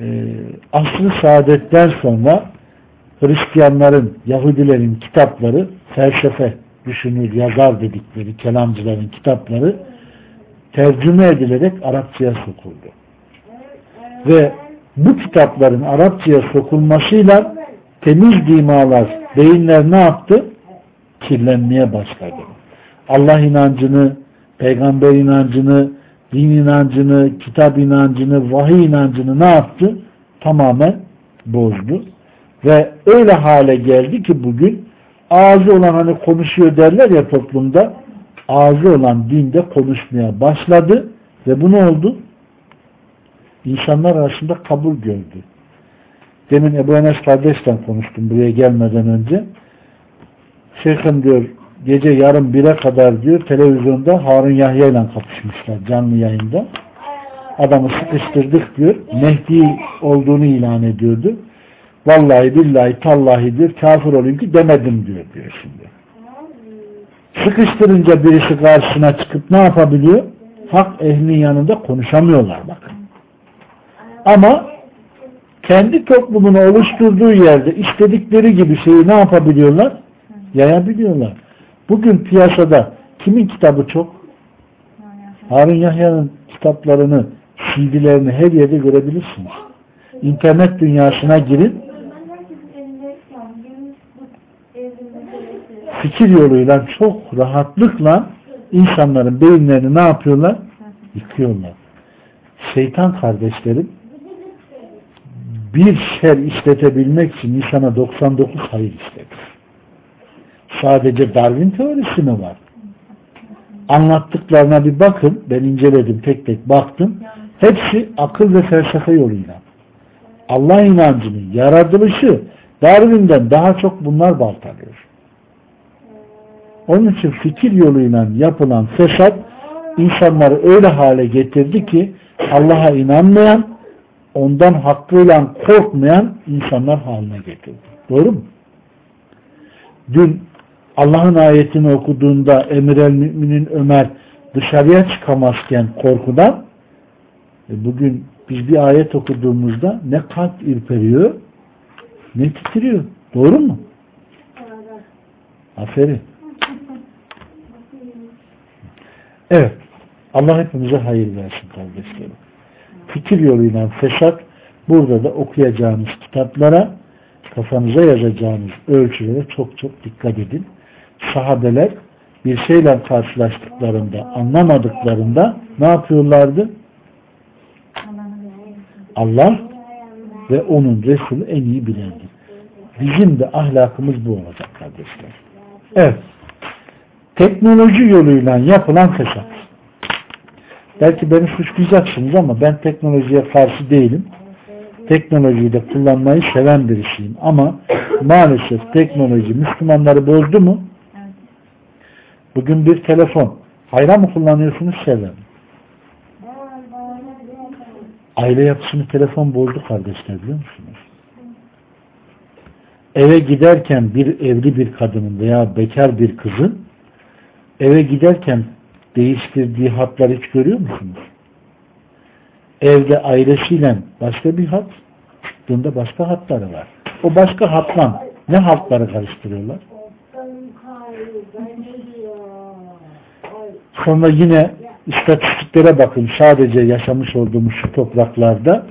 A: Ee, asr-ı saadetten sonra Hristiyanların, Yahudilerin kitapları felsefe, düşünür, yazar dedikleri kelamcıların kitapları tercüme edilerek Arapçaya sokuldu. Ve bu kitapların Arapçaya sokulmasıyla temiz dimalar, beyinler ne yaptı? Kirlenmeye başladı. Allah inancını, peygamber inancını, din inancını, kitap inancını, vahiy inancını ne yaptı? Tamamen bozdu. Ve öyle hale geldi ki bugün ağzı olan hani konuşuyor derler ya toplumda ağzı olan dinde konuşmaya başladı ve bu ne oldu? İnsanlar arasında kabul gördü. Demin Ebu Enes kardeşle konuştum buraya gelmeden önce. Şeyhim diyor gece yarım bire kadar diyor televizyonda Harun Yahya ile kapışmışlar canlı yayında. Adamı sıkıştırdık diyor. Mehdi olduğunu ilan ediyordu. Vallahi billahi tallahi diyor kafir olayım ki demedim diyor diyor şimdi. Sıkıştırınca birisi karşısına çıkıp ne yapabiliyor? Hak ehlinin yanında konuşamıyorlar bakın. Ama kendi toplumunu oluşturduğu yerde istedikleri gibi şeyi ne yapabiliyorlar? Yayabiliyorlar. Bugün piyasada kimin kitabı çok? Harun Yahya'nın kitaplarını, CD'lerini her yerde görebilirsiniz. İnternet dünyasına girin, fikir yoluyla çok rahatlıkla insanların beyinlerini ne yapıyorlar? Yıkıyorlar. Şeytan kardeşlerim bir şer işletebilmek için insana 99 hayır işletir. Sadece Darwin teorisi mi var? Anlattıklarına bir bakın. Ben inceledim tek tek baktım. Hepsi akıl ve felsefe yoluyla. Allah inancını, yaratılışı Darwin'den daha çok bunlar baltalıyor. Onun için fikir yoluyla yapılan fesat insanları öyle hale getirdi ki Allah'a inanmayan, ondan hakkıyla korkmayan insanlar haline getirdi. Doğru mu? Dün Allah'ın ayetini okuduğunda Emir el Mümin'in Ömer dışarıya çıkamazken korkudan e bugün biz bir ayet okuduğumuzda ne kalp ürperiyor ne titriyor. Doğru mu? Aferin. Evet. Allah hepimize hayır versin kardeşlerim. Fikir yoluyla fesat burada da okuyacağınız kitaplara kafanıza yazacağınız ölçülere çok çok dikkat edin. Sahabeler bir şeyle karşılaştıklarında, anlamadıklarında ne yapıyorlardı? Allah ve onun Resulü en iyi bilendir. Bizim de ahlakımız bu olacak kardeşler. Evet teknoloji yoluyla yapılan fesat. Belki beni suçlayacaksınız ama ben teknolojiye karşı değilim. Teknolojiyi de kullanmayı seven birisiyim. Ama maalesef teknoloji Müslümanları bozdu mu? Bugün bir telefon. Hayra mı kullanıyorsunuz sever Aile yapısını telefon bozdu kardeşler biliyor musunuz? Eve giderken bir evli bir kadının veya bekar bir kızın eve giderken değiştirdiği hatları hiç görüyor musunuz? Evde ailesiyle başka bir hat, çıktığında başka hatları var. O başka hatla ne hatları karıştırıyorlar? Sonra yine istatistiklere bakın sadece yaşamış olduğumuz şu topraklarda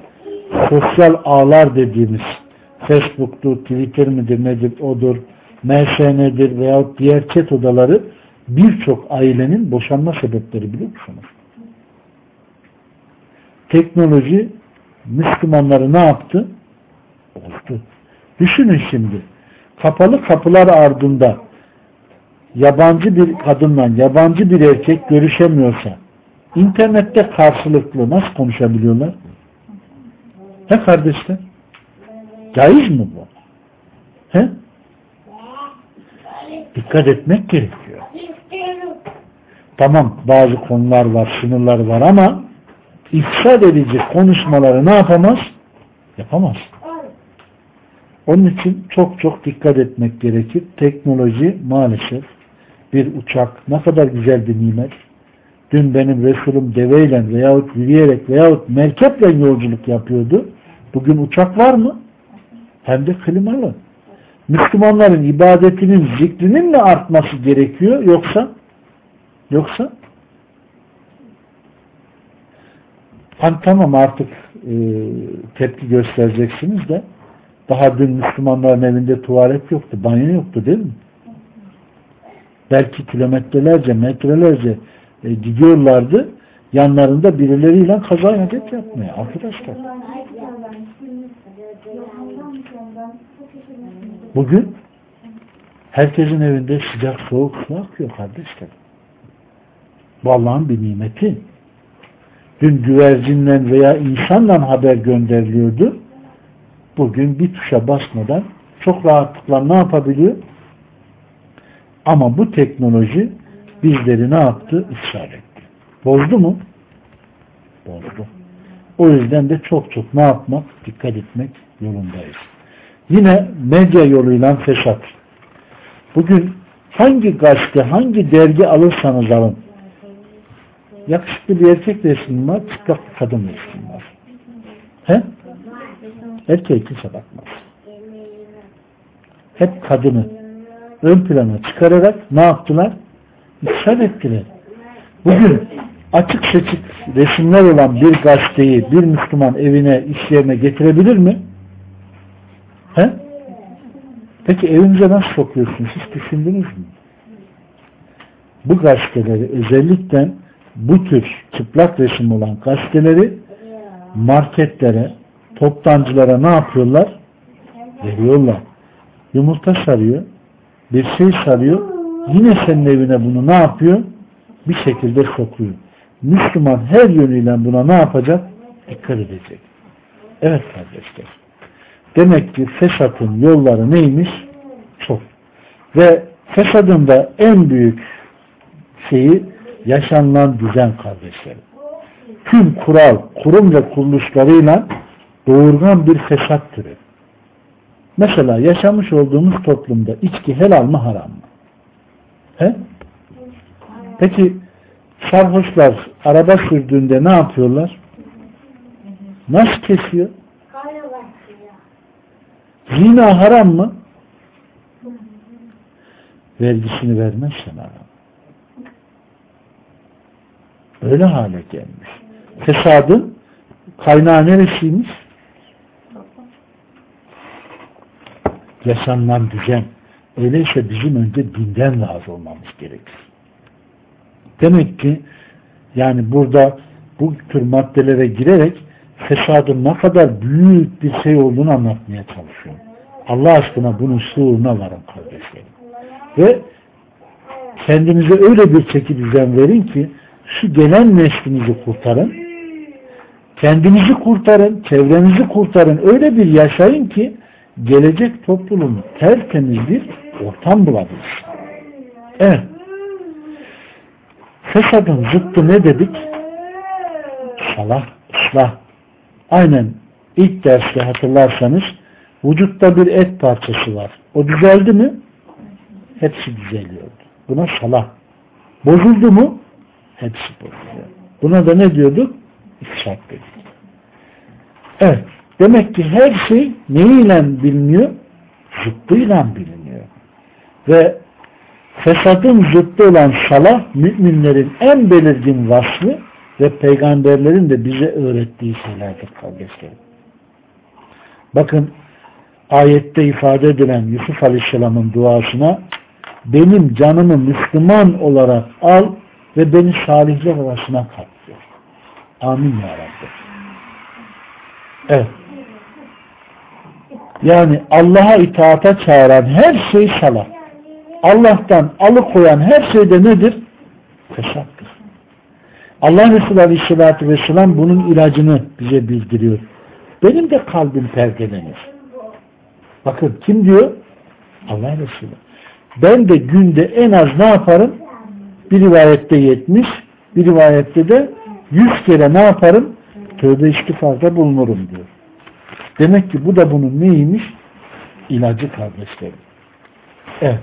A: sosyal ağlar dediğimiz Facebook'tur, Twitter midir, nedir, odur, MSN'dir veyahut diğer chat odaları birçok ailenin boşanma sebepleri biliyor musunuz? Teknoloji Müslümanları ne yaptı? Oldu. Düşünün şimdi. Kapalı kapılar ardında yabancı bir kadınla yabancı bir erkek görüşemiyorsa internette karşılıklı nasıl konuşabiliyorlar? He kardeşler? Caiz mi bu? He? Dikkat etmek gerekiyor. Tamam bazı konular var, sınırlar var ama ifsad edici konuşmaları ne yapamaz? Yapamaz. Onun için çok çok dikkat etmek gerekir. Teknoloji maalesef bir uçak ne kadar güzel bir nimet. Dün benim Resulüm deveyle veyahut yürüyerek veyahut merkeple yolculuk yapıyordu. Bugün uçak var mı? Hem de klimalı. Müslümanların ibadetinin, zikrinin mi artması gerekiyor yoksa yoksa tamam artık e, tepki göstereceksiniz de daha dün Müslümanların evinde tuvalet yoktu, banyo yoktu değil mi? Belki kilometrelerce, metrelerce e, gidiyorlardı. Yanlarında birileriyle kaza adet yapmaya arkadaşlar. Bugün herkesin evinde sıcak soğuk su akıyor kardeşler. Bu Allah'ın bir nimeti. Dün güvercinle veya insanla haber gönderiliyordu. Bugün bir tuşa basmadan çok rahatlıkla ne yapabiliyor? Ama bu teknoloji bizleri ne yaptı? İfsal etti. Bozdu mu? Bozdu. O yüzden de çok çok ne yapmak? Dikkat etmek yolundayız. Yine medya yoluyla fesat. Bugün hangi gazete, hangi dergi alırsanız alın. Yakışıklı bir erkek resmi var, çıplak bir kadın resmi var. He? Erkeğe kimse bakmaz. Hep kadını ön plana çıkararak ne yaptılar? İfsad ettiler. Bugün açık seçik resimler olan bir gazeteyi bir Müslüman evine, iş yerine getirebilir mi? He? Peki evinize nasıl sokuyorsunuz? Hiç düşündünüz mü? Bu gazeteleri özellikle bu tür çıplak resim olan gazeteleri marketlere, toptancılara ne yapıyorlar? Veriyorlar. Yumurta sarıyor, bir şey sarıyor, yine senin evine bunu ne yapıyor? Bir şekilde sokuyor. Müslüman her yönüyle buna ne yapacak? Dikkat edecek. Evet kardeşler. Demek ki fesatın yolları neymiş? Çok. Ve fesadın da en büyük şeyi yaşanılan düzen kardeşlerim. Tüm kural, kurum ve kuruluşlarıyla doğurgan bir fesat türü. Mesela yaşamış olduğumuz toplumda içki helal mı haram mı? He? Peki sarhoşlar araba sürdüğünde ne yapıyorlar? Nasıl kesiyor? Zina haram mı? Vergisini vermezsen haram. Öyle hale gelmiş. Fesadın kaynağı neresiymiş? Yaşanılan düzen. Öyleyse bizim önce dinden razı olmamız gerekir. Demek ki yani burada bu tür maddelere girerek fesadın ne kadar büyük bir şey olduğunu anlatmaya çalışıyorum. Allah aşkına bunun sığırına varın kardeşlerim. Ve kendinize öyle bir çeki düzen verin ki şu gelen neslinizi kurtarın. Kendinizi kurtarın, çevrenizi kurtarın. Öyle bir yaşayın ki gelecek toplumun tertemiz bir ortam bulabilir. Evet. Fesadın zıttı ne dedik? Salah, ıslah. Aynen ilk derste hatırlarsanız vücutta bir et parçası var. O düzeldi mi? Hepsi düzeliyordu. Buna salah. Bozuldu mu? Hepsi bozuluyor. Buna da ne diyorduk? İfsat dedik. Evet. Demek ki her şey neyle biliniyor? Zıttıyla biliniyor. Ve fesadın zıttı olan salah müminlerin en belirgin vasfı ve peygamberlerin de bize öğrettiği şeylerdir kardeşlerim. Bakın ayette ifade edilen Yusuf Aleyhisselam'ın duasına benim canımı Müslüman olarak al ve beni salihler arasına kat diyor. Amin ya Rabbi. Evet. Yani Allah'a itaata çağıran her şey salat. Allah'tan alıkoyan her şeyde nedir? Fesattır. Allah Resulü Aleyhisselatü Vesselam bunun ilacını bize bildiriyor. Benim de kalbim perdelenir. Bakın kim diyor? Allah Resulü. Ben de günde en az ne yaparım? Bir rivayette yetmiş, bir rivayette de yüz kere ne yaparım? Tövbe istiğfarda bulunurum diyor. Demek ki bu da bunun neymiş? ilacı kardeşlerim. Evet.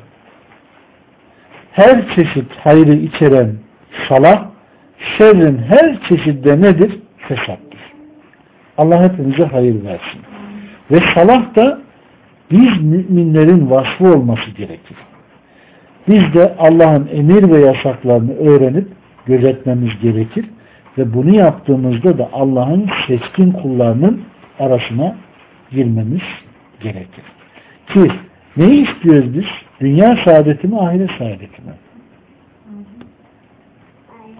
A: Her çeşit hayrı içeren salah, şerrin her çeşidde nedir? Fesattır. Allah hepimize hayır versin. Ve salah da biz müminlerin vasfı olması gerekir. Biz de Allah'ın emir ve yasaklarını öğrenip gözetmemiz gerekir. Ve bunu yaptığımızda da Allah'ın seçkin kullarının arasına girmemiz gerekir. Ki neyi istiyoruz biz? Dünya saadeti mi, ahiret saadeti mi?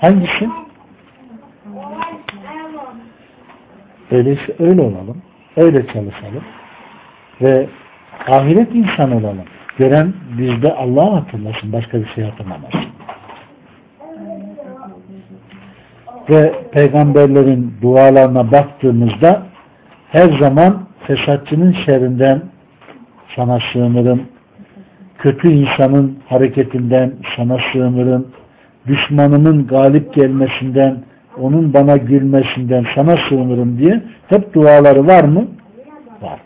A: Hangisi? Öyleyse öyle olalım. Öyle çalışalım. Ve ahiret insan olalım. Gören bizde Allah'ı hatırlasın. Başka bir şey hatırlamaz. Ve peygamberlerin dualarına baktığımızda her zaman fesatçının şerrinden sana sığınırım. Kötü insanın hareketinden sana sığınırım. Düşmanımın galip gelmesinden, onun bana gülmesinden sana sığınırım diye hep duaları var mı? Var.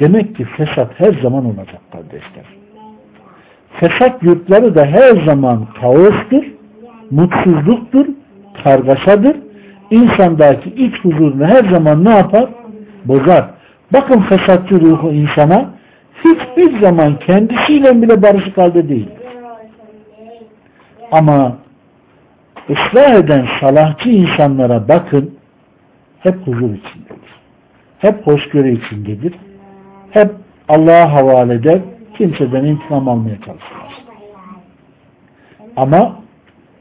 A: Demek ki fesat her zaman olacak kardeşler. Fesat yurtları da her zaman kaostur, mutsuzluktur, kargaşadır. İnsandaki iç huzurunu her zaman ne yapar? Bozar. Bakın fesatçı ruhu insana hiçbir zaman kendisiyle bile barışık halde değil. Ama ıslah eden salahçı insanlara bakın hep huzur içindedir. Hep hoşgörü içindedir. Hep Allah'a havale eder. Kimseden intikam almaya çalışmaz. Ama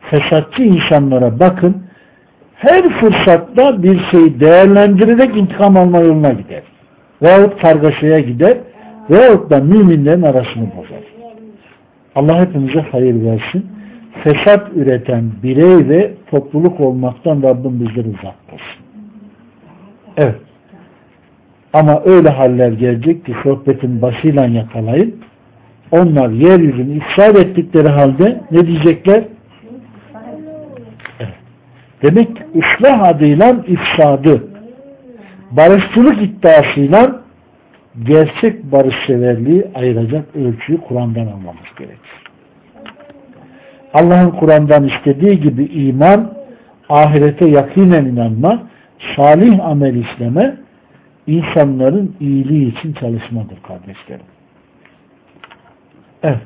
A: fesatçı insanlara bakın her fırsatta bir şey değerlendirerek intikam alma yoluna gider. Veyahut kargaşaya gider veyahut da müminlerin arasını bozar. Allah hepimize hayır versin. Fesat üreten birey ve topluluk olmaktan Rabbim bizleri uzak olsun. Evet. Ama öyle haller gelecek ki sohbetin başıyla yakalayın. Onlar yeryüzünü ifsad ettikleri halde ne diyecekler? Demek ki ıslah adıyla ifsadı barışçılık iddiasıyla gerçek barışseverliği ayıracak ölçüyü Kur'an'dan almamız gerekir. Allah'ın Kur'an'dan istediği gibi iman, ahirete yakinen inanma, salih amel işleme, insanların iyiliği için çalışmadır kardeşlerim. Evet.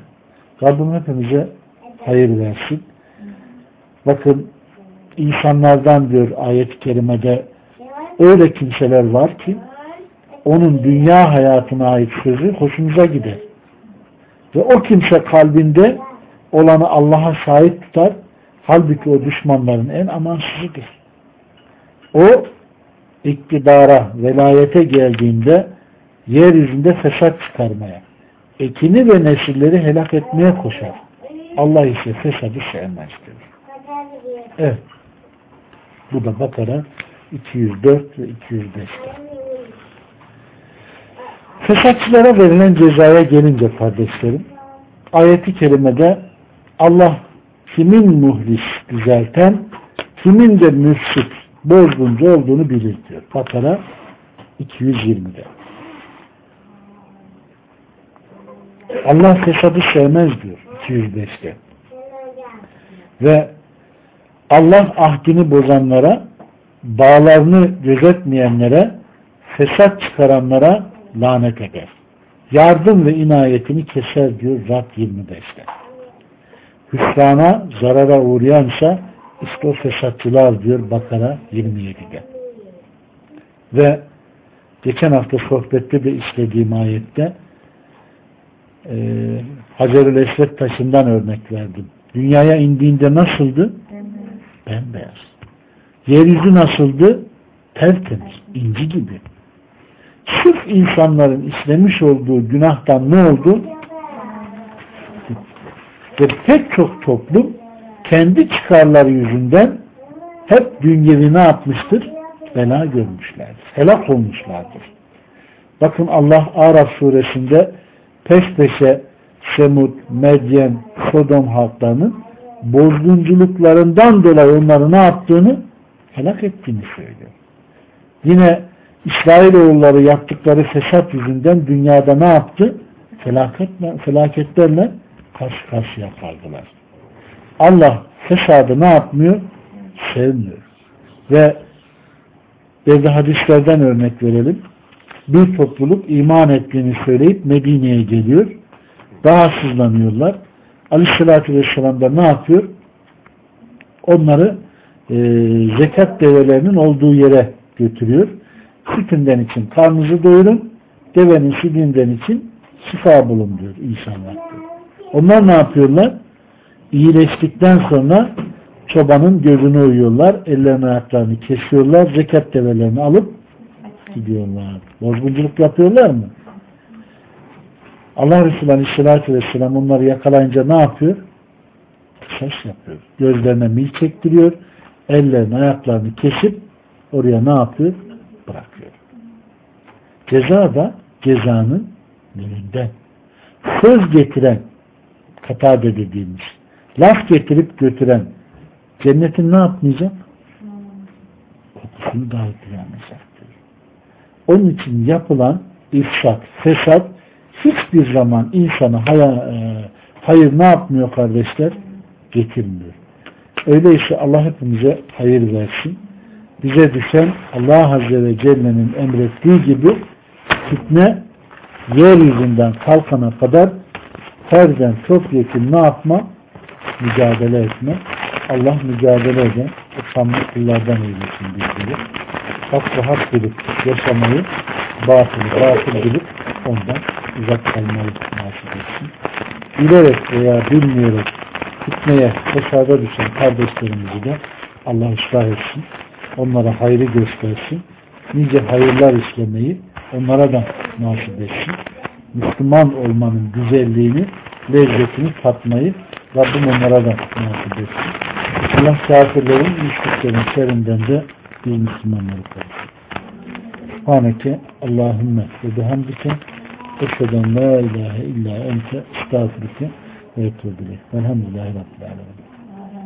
A: Rabbim hepimize hayır versin. Bakın insanlardan diyor ayet-i kerimede öyle kimseler var ki onun dünya hayatına ait sözü hoşumuza gider. Ve o kimse kalbinde olanı Allah'a şahit tutar. Halbuki o düşmanların en amansızıdır. O iktidara, velayete geldiğinde yeryüzünde fesat çıkarmaya, ekini ve nesilleri helak etmeye koşar. Allah ise fesadı sevmez diyor. Evet. Bu da Bakara 204 ve 205'te. Fesatçılara verilen cezaya gelince kardeşlerim, ayeti kerimede Allah kimin muhlis düzelten, kimin de müfsit, bozguncu olduğunu bilir diyor. Bakara 220'de. Allah fesadı sevmez diyor 205'te. Ve Allah ahdini bozanlara, bağlarını gözetmeyenlere, fesat çıkaranlara lanet eder. Yardım ve inayetini keser diyor Rab 25'te. Hüsrana, zarara uğrayansa işte o fesatçılar diyor Bakara 27'de. Ve geçen hafta sohbette de işlediğim ayette e, Hacer-ül Esved taşından örnek verdim. Dünyaya indiğinde nasıldı? Bembeyaz. Yeryüzü nasıldı? Tertemiz, inci gibi. Sırf insanların işlemiş olduğu günahtan ne oldu? Ve pek çok toplum kendi çıkarları yüzünden hep dünyevi ne yapmıştır? Bela görmüşlerdir. Helak olmuşlardır. Bakın Allah Araf suresinde peş peşe Semud, Medyen, Sodom halklarının bozgunculuklarından dolayı onları ne yaptığını helak ettiğini söylüyor. Yine İsrailoğulları yaptıkları fesat yüzünden dünyada ne yaptı? Felaketle, felaketlerle karşı karşıya kaldılar. Allah fesadı ne yapmıyor? Sevmiyor. Ve bir de hadislerden örnek verelim. Bir topluluk iman ettiğini söyleyip Medine'ye geliyor. Rahatsızlanıyorlar. Aleyhissalatü Vesselam da ne yapıyor? Onları e, zekat develerinin olduğu yere götürüyor. Sütünden için karnınızı doyurun, devenin sütünden için şifa bulun diyor. Diyor. Onlar ne yapıyorlar? İyileştikten sonra çobanın gözünü uyuyorlar, ellerini ayaklarını kesiyorlar, zekat develerini alıp gidiyorlar. Bozgunculuk yapıyorlar mı? Allah Resulü Aleyhisselatü Vesselam onları yakalayınca ne yapıyor? Kısas yapıyor. Gözlerine mil çektiriyor, ellerini ayaklarını kesip oraya ne yapıyor? Bırakıyor. Ceza da cezanın önünden. Söz getiren katade dediğimiz laf getirip götüren cennetin ne yapmayacak? Kokusunu dahi duyamayacaktır. Onun için yapılan ifsat, fesat hiçbir zaman insana haya, e, hayır ne yapmıyor kardeşler? Getirmiyor. Öyleyse Allah hepimize hayır versin. Bize düşen Allah Azze ve Celle'nin emrettiği gibi fitne yeryüzünden kalkana kadar ferden çok yakın ne yapma? Mücadele etme. Allah mücadele eden utanmış kullardan eylesin bizleri. Hakkı hak bilip yaşamayı, batılı batıl bilip ondan uzak kalmayı nasip etsin. Bilerek veya bilmeyerek fitneye, fesada düşen kardeşlerimizi de Allah ıslah etsin. Onlara hayrı göstersin. Nice hayırlar işlemeyi onlara da nasip etsin. Müslüman olmanın güzelliğini, lezzetini tatmayı Rabbim onlara da nasip etsin. Allah kafirlerin, müşriklerin şerrinden de bir Müslümanları korusun. Subhaneke Allahümme ve bihamdike eşheden la ilahe illa ente estağfurike ve etubile. Velhamdülillahi Rabbil Alemin.